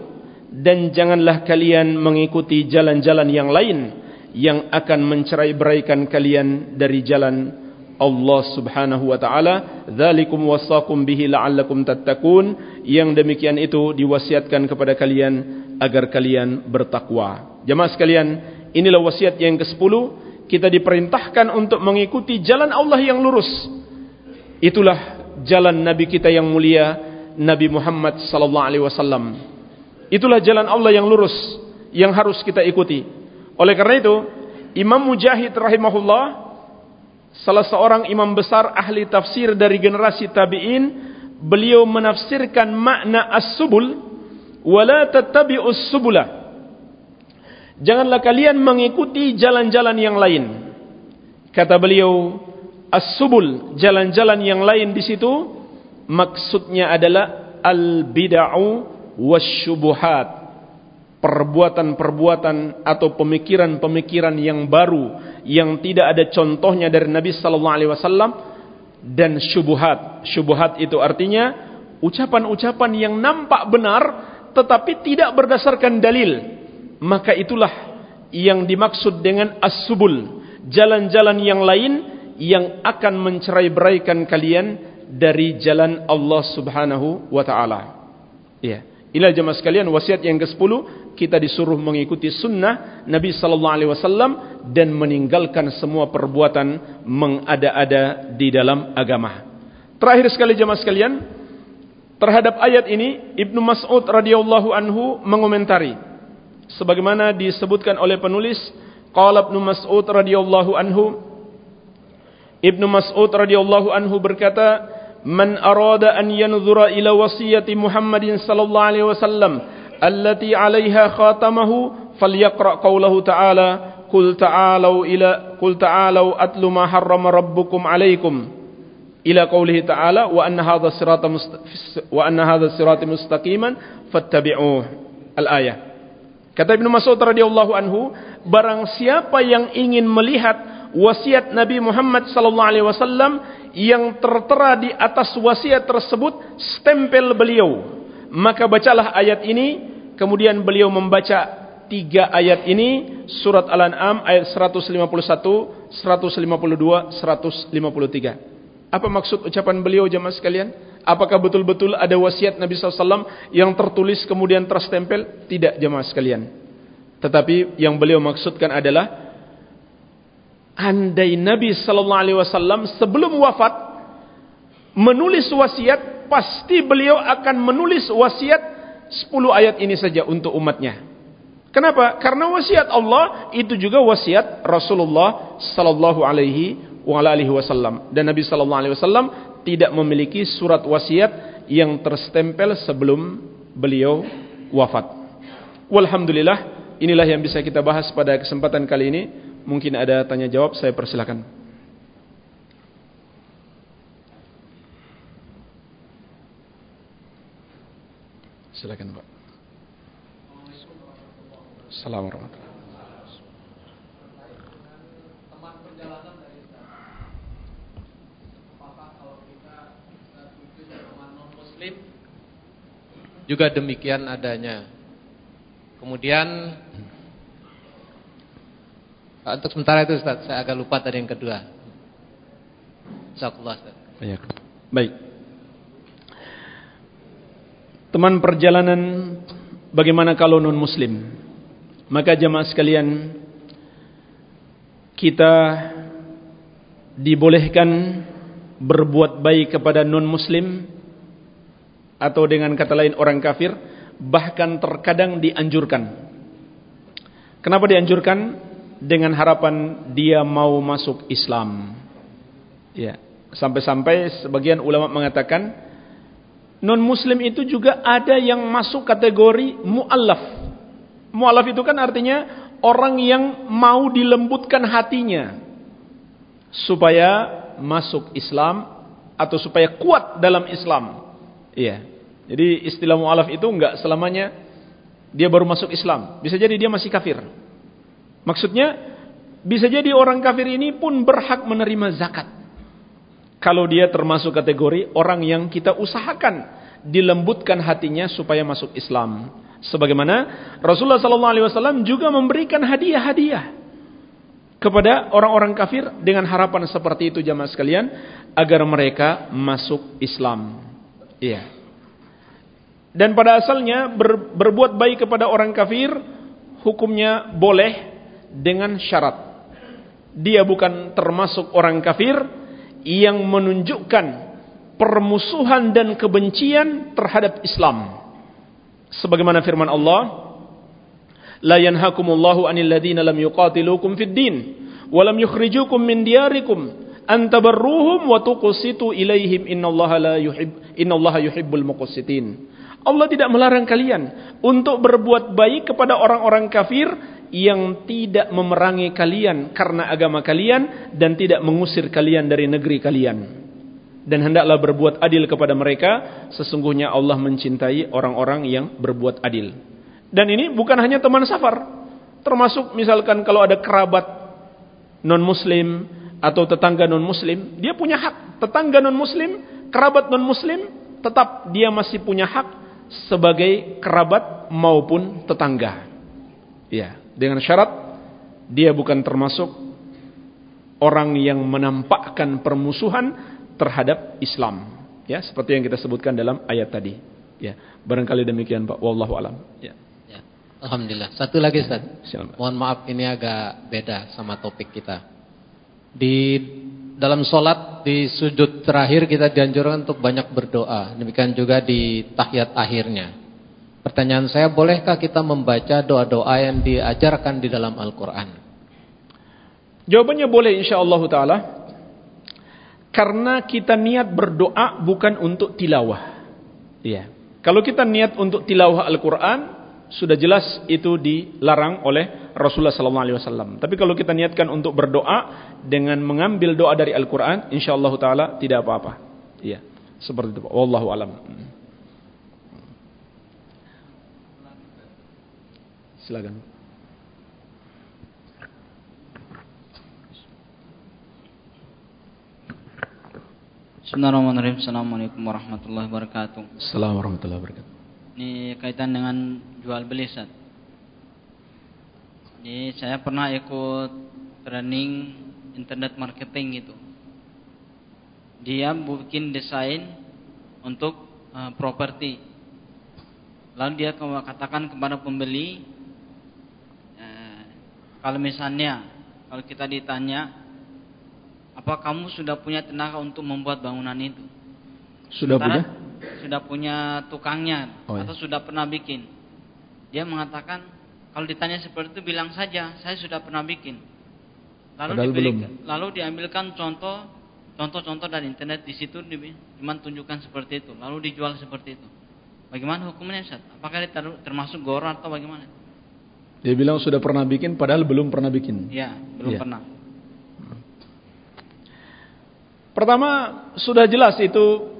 dan janganlah kalian mengikuti jalan-jalan yang lain yang akan mencerai-beraikan kalian dari jalan Allah Subhanahu wa taala dzalikum wasaqum bihi la'allakum tattaqun yang demikian itu diwasiatkan kepada kalian agar kalian bertakwa jemaah sekalian Inilah wasiat yang ke-10 kita diperintahkan untuk mengikuti jalan Allah yang lurus. Itulah jalan nabi kita yang mulia Nabi Muhammad sallallahu alaihi wasallam. Itulah jalan Allah yang lurus yang harus kita ikuti. Oleh karena itu, Imam Mujahid rahimahullah salah seorang imam besar ahli tafsir dari generasi tabi'in, beliau menafsirkan makna as-subul wala tattabi'us subulah Janganlah kalian mengikuti jalan-jalan yang lain. Kata beliau, as-subul, jalan-jalan yang lain di situ maksudnya adalah al-bid'u wasyubuhat. Perbuatan-perbuatan atau pemikiran-pemikiran yang baru yang tidak ada contohnya dari Nabi sallallahu alaihi wasallam dan syubhat. Syubhat itu artinya ucapan-ucapan yang nampak benar tetapi tidak berdasarkan dalil maka itulah yang dimaksud dengan as-subul jalan-jalan yang lain yang akan mencerai-beraikan kalian dari jalan Allah Subhanahu wa taala. Ya. Ila jemaah sekalian wasiat yang ke-10 kita disuruh mengikuti sunnah Nabi sallallahu alaihi wasallam dan meninggalkan semua perbuatan mengada-ada di dalam agama. Terakhir sekali jemaah sekalian, terhadap ayat ini Ibnu Mas'ud radhiyallahu anhu mengomentari sebagaimana disebutkan oleh penulis qala Ibnu Mas'ud radhiyallahu anhu Ibnu Mas'ud radhiyallahu anhu berkata man arada an yanzura ila wasiyati Muhammadin sallallahu alaihi wasallam التي عليها خاتمه فليقرأ قوله ila قل تعالوا إلى قل تعالوا أتل ما حرم ربكم عليكم. إلى قوله تعالى وأن هذا الصراط وأن هذا الصراط مستقيما فاتبعوه. الآية. Kata Ibn Mas'ud radhiyallahu anhu, barang siapa yang ingin melihat wasiat Nabi Muhammad sallallahu alaihi wasallam yang tertera di atas wasiat tersebut stempel beliau maka bacalah ayat ini. Kemudian beliau membaca tiga ayat ini. Surat Al-An'am ayat 151 152 153 apa maksud ucapan beliau jemaah sekalian? Apakah betul-betul ada wasiat Nabi SAW yang tertulis kemudian terstempel? Tidak jemaah sekalian. Tetapi yang beliau maksudkan adalah andai Nabi wasallam sebelum wafat menulis wasiat pasti beliau akan menulis wasiat 10 ayat ini saja untuk umatnya. Kenapa? Karena wasiat Allah itu juga wasiat Rasulullah sallallahu alaihi wasallam dan Nabi sallallahu alaihi wasallam tidak memiliki surat wasiat yang terstempel sebelum beliau wafat. Walhamdulillah inilah yang bisa kita bahas pada kesempatan kali ini. Mungkin ada tanya jawab, saya persilakan. Silakan Pak. Assalamualaikum warahmatullahi juga demikian adanya. Kemudian untuk sementara itu Ustaz, saya agak lupa tadi yang kedua. Insyaallah Ustaz. Baik. Baik. Teman perjalanan bagaimana kalau non muslim? Maka jemaah sekalian kita dibolehkan berbuat baik kepada non muslim atau dengan kata lain orang kafir bahkan terkadang dianjurkan. Kenapa dianjurkan? dengan harapan dia mau masuk Islam. Ya, sampai-sampai sebagian ulama mengatakan non muslim itu juga ada yang masuk kategori muallaf. Muallaf itu kan artinya orang yang mau dilembutkan hatinya supaya masuk Islam atau supaya kuat dalam Islam. Iya. Jadi istilah muallaf itu enggak selamanya dia baru masuk Islam. Bisa jadi dia masih kafir. Maksudnya bisa jadi orang kafir ini pun berhak menerima zakat. Kalau dia termasuk kategori orang yang kita usahakan dilembutkan hatinya supaya masuk Islam. Sebagaimana Rasulullah sallallahu alaihi wasallam juga memberikan hadiah-hadiah kepada orang-orang kafir dengan harapan seperti itu jamaah sekalian agar mereka masuk Islam. Iya. Dan pada asalnya ber, berbuat baik kepada orang kafir hukumnya boleh dengan syarat dia bukan termasuk orang kafir yang menunjukkan permusuhan dan kebencian terhadap Islam. Sebagaimana firman Allah la yanhakumullahu anil ladina lam yuqatilukum fid din wa lam yukhrijukum min diyarikum an tabarruhum wa tuqsitu ilaihim innallaha la yuhib innallaha yuhibbul muqsitin. Allah tidak melarang kalian untuk berbuat baik kepada orang-orang kafir yang tidak memerangi kalian karena agama kalian dan tidak mengusir kalian dari negeri kalian. Dan hendaklah berbuat adil kepada mereka, sesungguhnya Allah mencintai orang-orang yang berbuat adil. Dan ini bukan hanya teman safar, termasuk misalkan kalau ada kerabat non-muslim atau tetangga non-muslim, dia punya hak. Tetangga non-muslim, kerabat non-muslim, tetap dia masih punya hak sebagai kerabat maupun tetangga. Ya dengan syarat dia bukan termasuk orang yang menampakkan permusuhan terhadap Islam. Ya, seperti yang kita sebutkan dalam ayat tadi. Ya, barangkali demikian Pak. Wallahu alam. Ya. ya. Alhamdulillah. Satu lagi Ustaz. Silakan. Mohon maaf ini agak beda sama topik kita. Di dalam solat di sujud terakhir kita dianjurkan untuk banyak berdoa. Demikian juga di tahiyat akhirnya. Pertanyaan saya, bolehkah kita membaca doa-doa yang diajarkan di dalam Al-Quran? Jawabannya boleh insyaAllah ta'ala. Karena kita niat berdoa bukan untuk tilawah. Iya. Kalau kita niat untuk tilawah Al-Quran, sudah jelas itu dilarang oleh Rasulullah SAW. Tapi kalau kita niatkan untuk berdoa dengan mengambil doa dari Al-Quran, insyaAllah ta'ala tidak apa-apa. Iya. Seperti itu. Wallahu alam. Silakan. Bismillahirrahmanirrahim. Assalamualaikum warahmatullahi wabarakatuh. Assalamualaikum warahmatullahi wabarakatuh. Ini kaitan dengan jual beli Ustaz. Ini saya pernah ikut training internet marketing itu. Dia bikin desain untuk uh, properti. Lalu dia katakan kepada pembeli kalau misalnya kalau kita ditanya apa kamu sudah punya tenaga untuk membuat bangunan itu? Sudah Sementara, punya? Sudah punya tukangnya oh, iya. atau sudah pernah bikin? Dia mengatakan kalau ditanya seperti itu bilang saja saya sudah pernah bikin. Lalu lalu diambilkan contoh contoh-contoh dari internet di situ cuma tunjukkan seperti itu lalu dijual seperti itu. Bagaimana hukumnya Ustaz? Apakah termasuk goror atau bagaimana? Dia bilang sudah pernah bikin padahal belum pernah bikin. Ya, belum ya. pernah. Pertama sudah jelas itu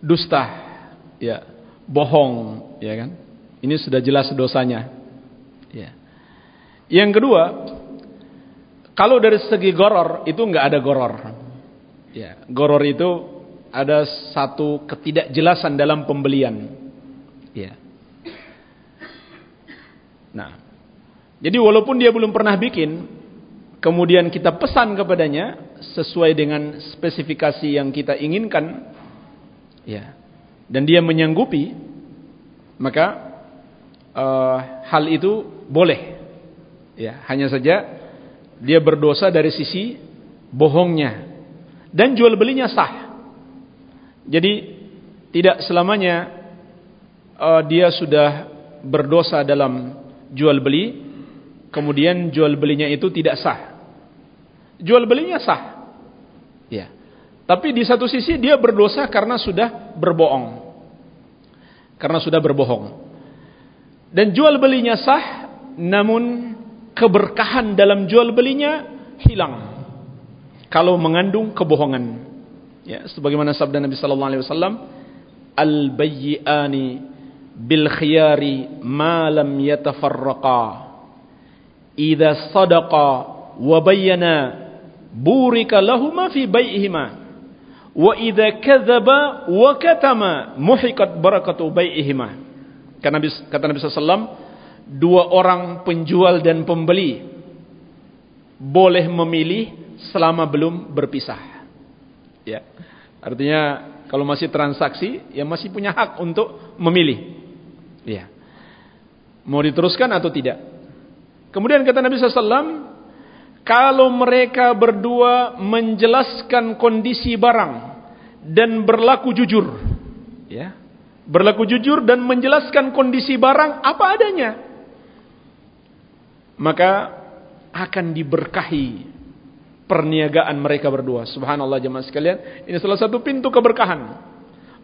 dusta, ya, bohong, ya kan? Ini sudah jelas dosanya. Ya. Yang kedua, kalau dari segi goror itu enggak ada goror. Ya, goror itu ada satu ketidakjelasan dalam pembelian. Ya. Nah, jadi walaupun dia belum pernah bikin, kemudian kita pesan kepadanya sesuai dengan spesifikasi yang kita inginkan, ya, dan dia menyanggupi, maka uh, hal itu boleh. Ya, hanya saja dia berdosa dari sisi bohongnya dan jual belinya sah. Jadi tidak selamanya uh, dia sudah berdosa dalam jual beli kemudian jual belinya itu tidak sah. Jual belinya sah. Ya. Tapi di satu sisi dia berdosa karena sudah berbohong. Karena sudah berbohong. Dan jual belinya sah namun keberkahan dalam jual belinya hilang kalau mengandung kebohongan. Ya, sebagaimana sabda Nabi sallallahu alaihi wasallam, al-bayyi'ani bil khiyari ma lam yatafarraqa. Idza sadaqa wa bayyana burika lahumma fi bai'ihima wa idza kadzaba wa katama muhiqat barakatu bai'ihima kata Nabi kata Nabi sallallahu dua orang penjual dan pembeli boleh memilih selama belum berpisah. Ya. Artinya kalau masih transaksi ya masih punya hak untuk memilih Ya. Mau diteruskan atau tidak? Kemudian kata Nabi SAW, kalau mereka berdua menjelaskan kondisi barang dan berlaku jujur, ya, berlaku jujur dan menjelaskan kondisi barang apa adanya, maka akan diberkahi perniagaan mereka berdua. Subhanallah jemaah sekalian, ini salah satu pintu keberkahan.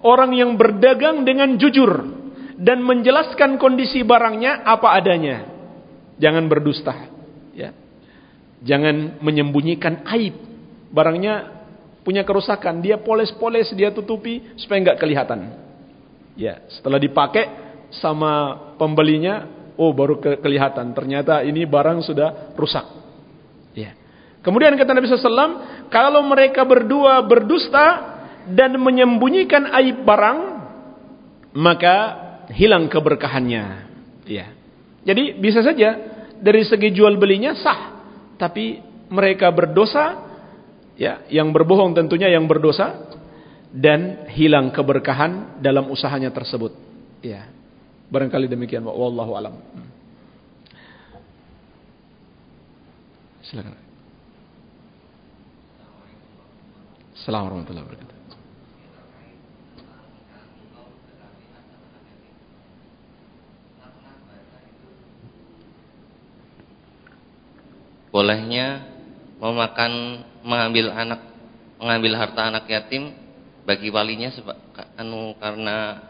Orang yang berdagang dengan jujur, dan menjelaskan kondisi barangnya apa adanya. Jangan berdusta, ya. Jangan menyembunyikan aib. Barangnya punya kerusakan, dia poles-poles, dia tutupi supaya enggak kelihatan. Ya, setelah dipakai sama pembelinya, oh baru ke kelihatan. Ternyata ini barang sudah rusak. Ya. Kemudian kata Nabi SAW, kalau mereka berdua berdusta dan menyembunyikan aib barang, maka hilang keberkahannya. Ya. Jadi bisa saja dari segi jual belinya sah, tapi mereka berdosa, ya, yang berbohong tentunya yang berdosa dan hilang keberkahan dalam usahanya tersebut. Ya. Barangkali demikian wallahu alam. Silakan. Assalamualaikum warahmatullahi wabarakatuh. Bolehnya memakan mengambil anak mengambil harta anak yatim bagi walinya anu karena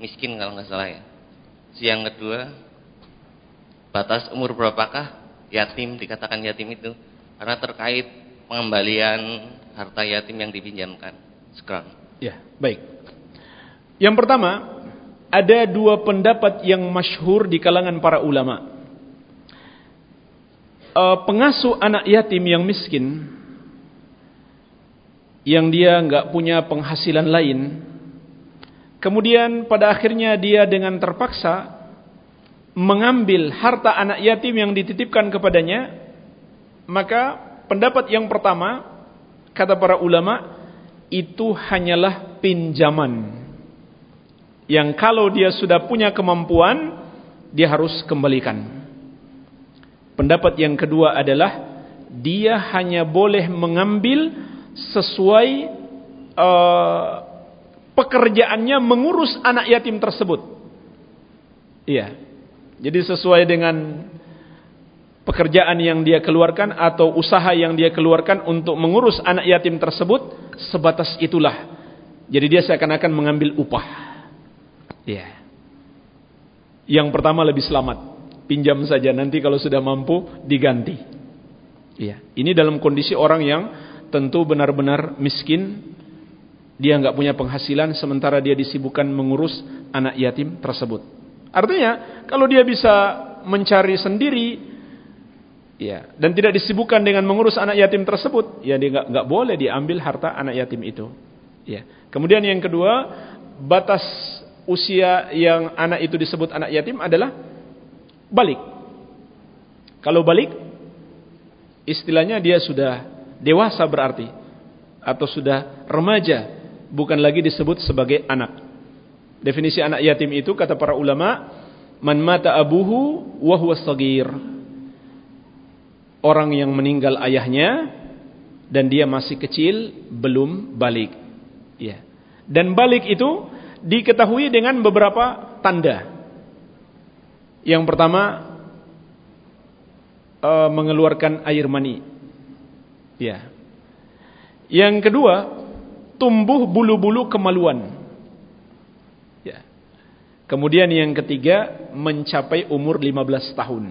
miskin kalau nggak salah ya. Yang kedua, batas umur berapakah yatim dikatakan yatim itu? Karena terkait pengembalian harta yatim yang dipinjamkan. Sekarang. Ya, baik. Yang pertama, ada dua pendapat yang masyhur di kalangan para ulama uh, pengasuh anak yatim yang miskin yang dia enggak punya penghasilan lain kemudian pada akhirnya dia dengan terpaksa mengambil harta anak yatim yang dititipkan kepadanya maka pendapat yang pertama kata para ulama itu hanyalah pinjaman. Yang kalau dia sudah punya kemampuan dia harus kembalikan Pendapat yang kedua adalah dia hanya boleh mengambil sesuai uh, pekerjaannya mengurus anak yatim tersebut. Iya. Jadi sesuai dengan pekerjaan yang dia keluarkan atau usaha yang dia keluarkan untuk mengurus anak yatim tersebut sebatas itulah. Jadi dia seakan-akan mengambil upah. Iya. Yang pertama lebih selamat pinjam saja nanti kalau sudah mampu diganti. Iya, ini dalam kondisi orang yang tentu benar-benar miskin, dia enggak punya penghasilan sementara dia disibukkan mengurus anak yatim tersebut. Artinya, kalau dia bisa mencari sendiri ya, dan tidak disibukkan dengan mengurus anak yatim tersebut, ya dia enggak enggak boleh diambil harta anak yatim itu. Ya. Kemudian yang kedua, batas usia yang anak itu disebut anak yatim adalah balik. Kalau balik, istilahnya dia sudah dewasa berarti. Atau sudah remaja, bukan lagi disebut sebagai anak. Definisi anak yatim itu kata para ulama, man mata abuhu wa huwa sagir. Orang yang meninggal ayahnya dan dia masih kecil belum balik. Ya. Dan balik itu diketahui dengan beberapa tanda. Yang pertama uh, mengeluarkan air mani. Ya. Yang kedua, tumbuh bulu-bulu kemaluan. Ya. Kemudian yang ketiga, mencapai umur 15 tahun.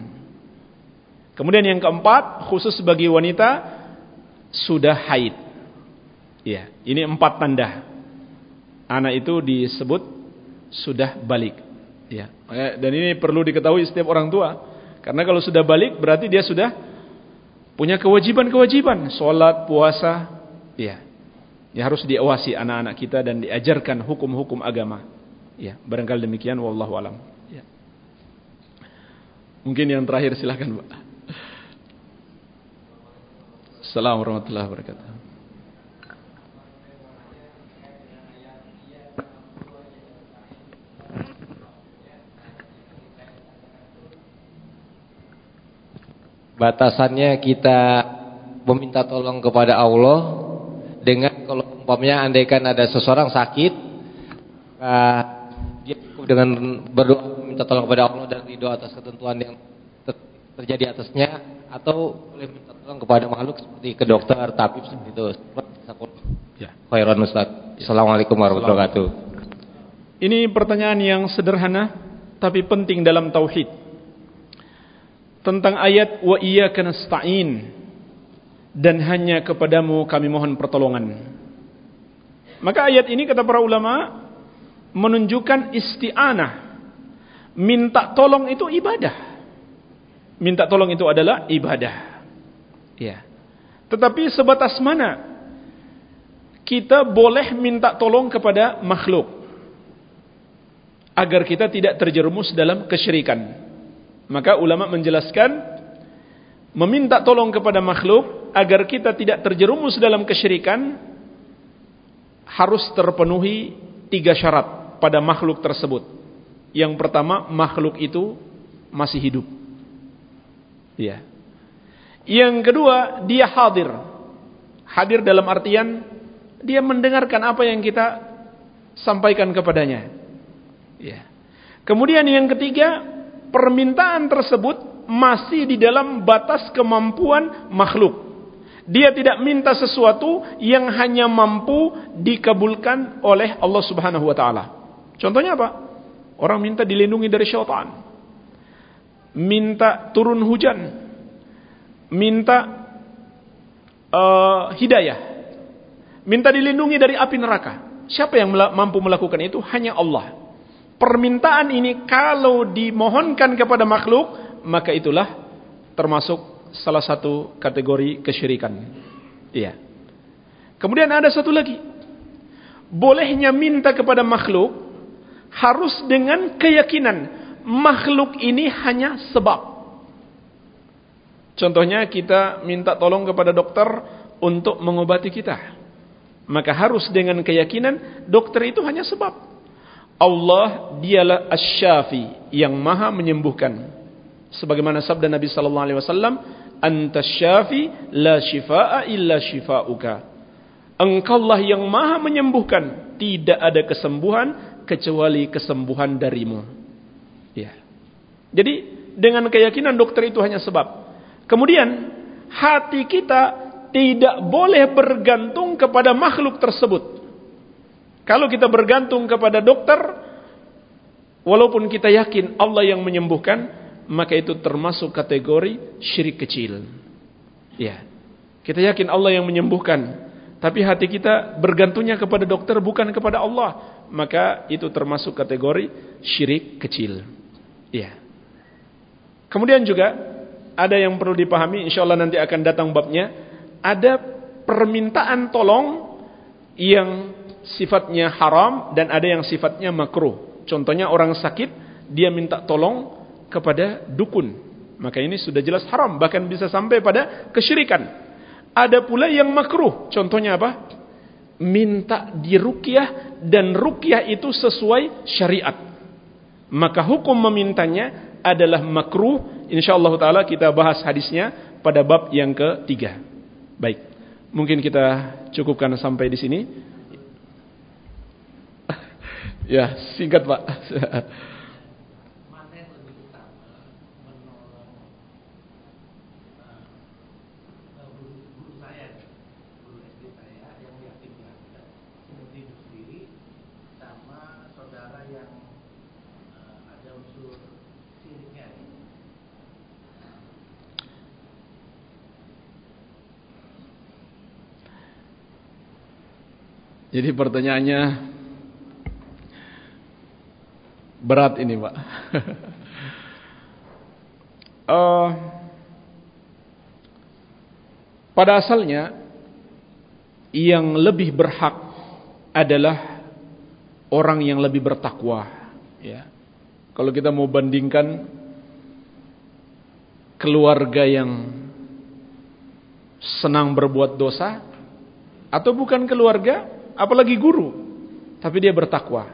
Kemudian yang keempat, khusus bagi wanita sudah haid. Ya, ini empat tanda. Anak itu disebut sudah balik. Ya, dan ini perlu diketahui setiap orang tua. Karena kalau sudah balik berarti dia sudah punya kewajiban-kewajiban, sholat, puasa, ya. Ya harus diawasi anak-anak kita dan diajarkan hukum-hukum agama. Ya, barangkali demikian wallahu alam. Ya. Mungkin yang terakhir silakan, Pak. Assalamualaikum warahmatullahi wabarakatuh. Batasannya kita meminta tolong kepada Allah dengan kalau umpamanya andaikan ada seseorang sakit uh, dia cukup dengan berdoa minta tolong kepada Allah dan ridho atas ketentuan yang ter terjadi atasnya atau boleh minta tolong kepada makhluk seperti ke dokter, tabib seperti itu. Ya. Khairan Ustaz. Assalamualaikum warahmatullahi wabarakatuh. Ini pertanyaan yang sederhana tapi penting dalam tauhid tentang ayat wa iyyaka nasta'in dan hanya kepadamu kami mohon pertolongan. Maka ayat ini kata para ulama menunjukkan isti'anah. Minta tolong itu ibadah. Minta tolong itu adalah ibadah. Ya. Tetapi sebatas mana kita boleh minta tolong kepada makhluk agar kita tidak terjerumus dalam kesyirikan. Maka ulama menjelaskan meminta tolong kepada makhluk agar kita tidak terjerumus dalam kesyirikan harus terpenuhi tiga syarat pada makhluk tersebut. Yang pertama, makhluk itu masih hidup. Ya. Yang kedua, dia hadir. Hadir dalam artian dia mendengarkan apa yang kita sampaikan kepadanya. Ya. Kemudian yang ketiga, permintaan tersebut masih di dalam batas kemampuan makhluk. Dia tidak minta sesuatu yang hanya mampu dikabulkan oleh Allah Subhanahu wa taala. Contohnya apa? Orang minta dilindungi dari syaitan. Minta turun hujan. Minta uh, hidayah. Minta dilindungi dari api neraka. Siapa yang mampu melakukan itu? Hanya Allah permintaan ini kalau dimohonkan kepada makhluk maka itulah termasuk salah satu kategori kesyirikan. Iya. Kemudian ada satu lagi. Bolehnya minta kepada makhluk harus dengan keyakinan makhluk ini hanya sebab. Contohnya kita minta tolong kepada dokter untuk mengobati kita. Maka harus dengan keyakinan dokter itu hanya sebab. Allah dialah asy-syafi yang maha menyembuhkan. Sebagaimana sabda Nabi sallallahu alaihi wasallam, "Anta syafi la shifaa illa shifauka." Engkaulah yang maha menyembuhkan, tidak ada kesembuhan kecuali kesembuhan darimu. Ya. Jadi dengan keyakinan dokter itu hanya sebab. Kemudian hati kita tidak boleh bergantung kepada makhluk tersebut. Kalau kita bergantung kepada dokter, walaupun kita yakin Allah yang menyembuhkan, maka itu termasuk kategori syirik kecil. Ya. Kita yakin Allah yang menyembuhkan, tapi hati kita bergantungnya kepada dokter bukan kepada Allah, maka itu termasuk kategori syirik kecil. Ya. Kemudian juga ada yang perlu dipahami, insyaallah nanti akan datang babnya, ada permintaan tolong yang sifatnya haram dan ada yang sifatnya makruh. Contohnya orang sakit, dia minta tolong kepada dukun. Maka ini sudah jelas haram, bahkan bisa sampai pada kesyirikan. Ada pula yang makruh. Contohnya apa? Minta dirukyah dan rukyah itu sesuai syariat. Maka hukum memintanya adalah makruh. InsyaAllah ta'ala kita bahas hadisnya pada bab yang ketiga. Baik. Mungkin kita cukupkan sampai di sini. Ya, singkat Pak. Jadi pertanyaannya berat ini pak. uh, pada asalnya yang lebih berhak adalah orang yang lebih bertakwa. Ya. Kalau kita mau bandingkan keluarga yang senang berbuat dosa atau bukan keluarga, apalagi guru, tapi dia bertakwa.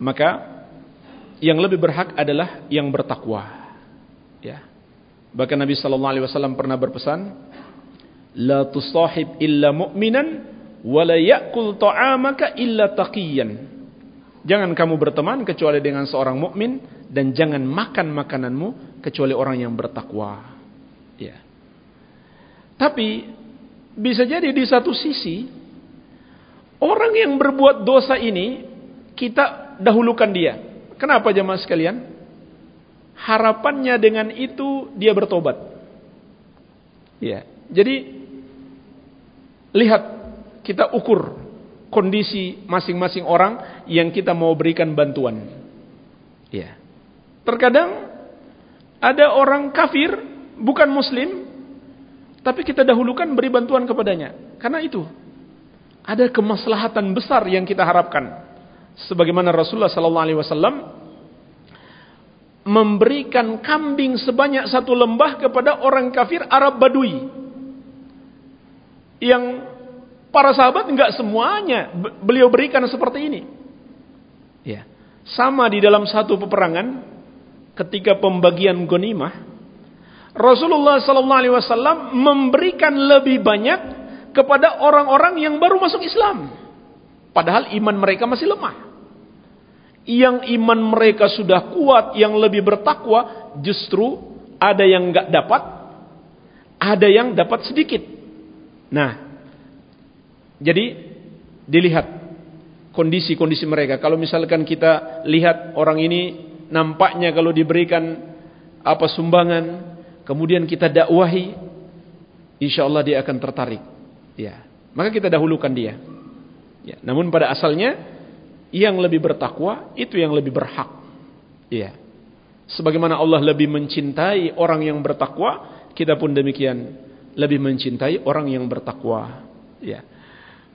Maka yang lebih berhak adalah yang bertakwa. Ya. Bahkan Nabi sallallahu alaihi wasallam pernah berpesan, "La tusahib illa mu'minan wa la ya'kul ta'amaka illa taqiyan." Jangan kamu berteman kecuali dengan seorang mukmin dan jangan makan makananmu kecuali orang yang bertakwa. Ya. Tapi bisa jadi di satu sisi orang yang berbuat dosa ini kita dahulukan dia. Kenapa jemaah sekalian? Harapannya dengan itu dia bertobat. Ya. Jadi lihat kita ukur kondisi masing-masing orang yang kita mau berikan bantuan. Ya. Terkadang ada orang kafir bukan muslim tapi kita dahulukan beri bantuan kepadanya. Karena itu ada kemaslahatan besar yang kita harapkan sebagaimana Rasulullah sallallahu alaihi wasallam memberikan kambing sebanyak satu lembah kepada orang kafir Arab Badui. yang para sahabat enggak semuanya beliau berikan seperti ini. Ya. Sama di dalam satu peperangan ketika pembagian ghanimah Rasulullah sallallahu alaihi wasallam memberikan lebih banyak kepada orang-orang yang baru masuk Islam. Padahal iman mereka masih lemah. Yang iman mereka sudah kuat, yang lebih bertakwa, justru ada yang enggak dapat, ada yang dapat sedikit. Nah, jadi dilihat kondisi-kondisi mereka. Kalau misalkan kita lihat orang ini nampaknya kalau diberikan apa sumbangan, kemudian kita dakwahi, insya Allah dia akan tertarik. Ya, maka kita dahulukan dia. Ya, namun pada asalnya yang lebih bertakwa itu yang lebih berhak. Ya, sebagaimana Allah lebih mencintai orang yang bertakwa, kita pun demikian lebih mencintai orang yang bertakwa. Ya,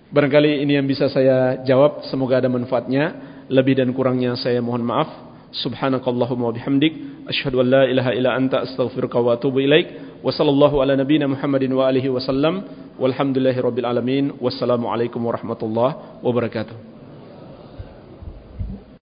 barangkali ini yang bisa saya jawab. Semoga ada manfaatnya. Lebih dan kurangnya saya mohon maaf. Subhanakallahumma wabihamdik asyhadu an la ilaha illa anta astaghfiruka wa atubu ilaik. Wa sallallahu ala nabiyyina Muhammadin wa alihi wasallam walhamdulillahi rabbil alamin. Wassalamu alaikum warahmatullahi wabarakatuh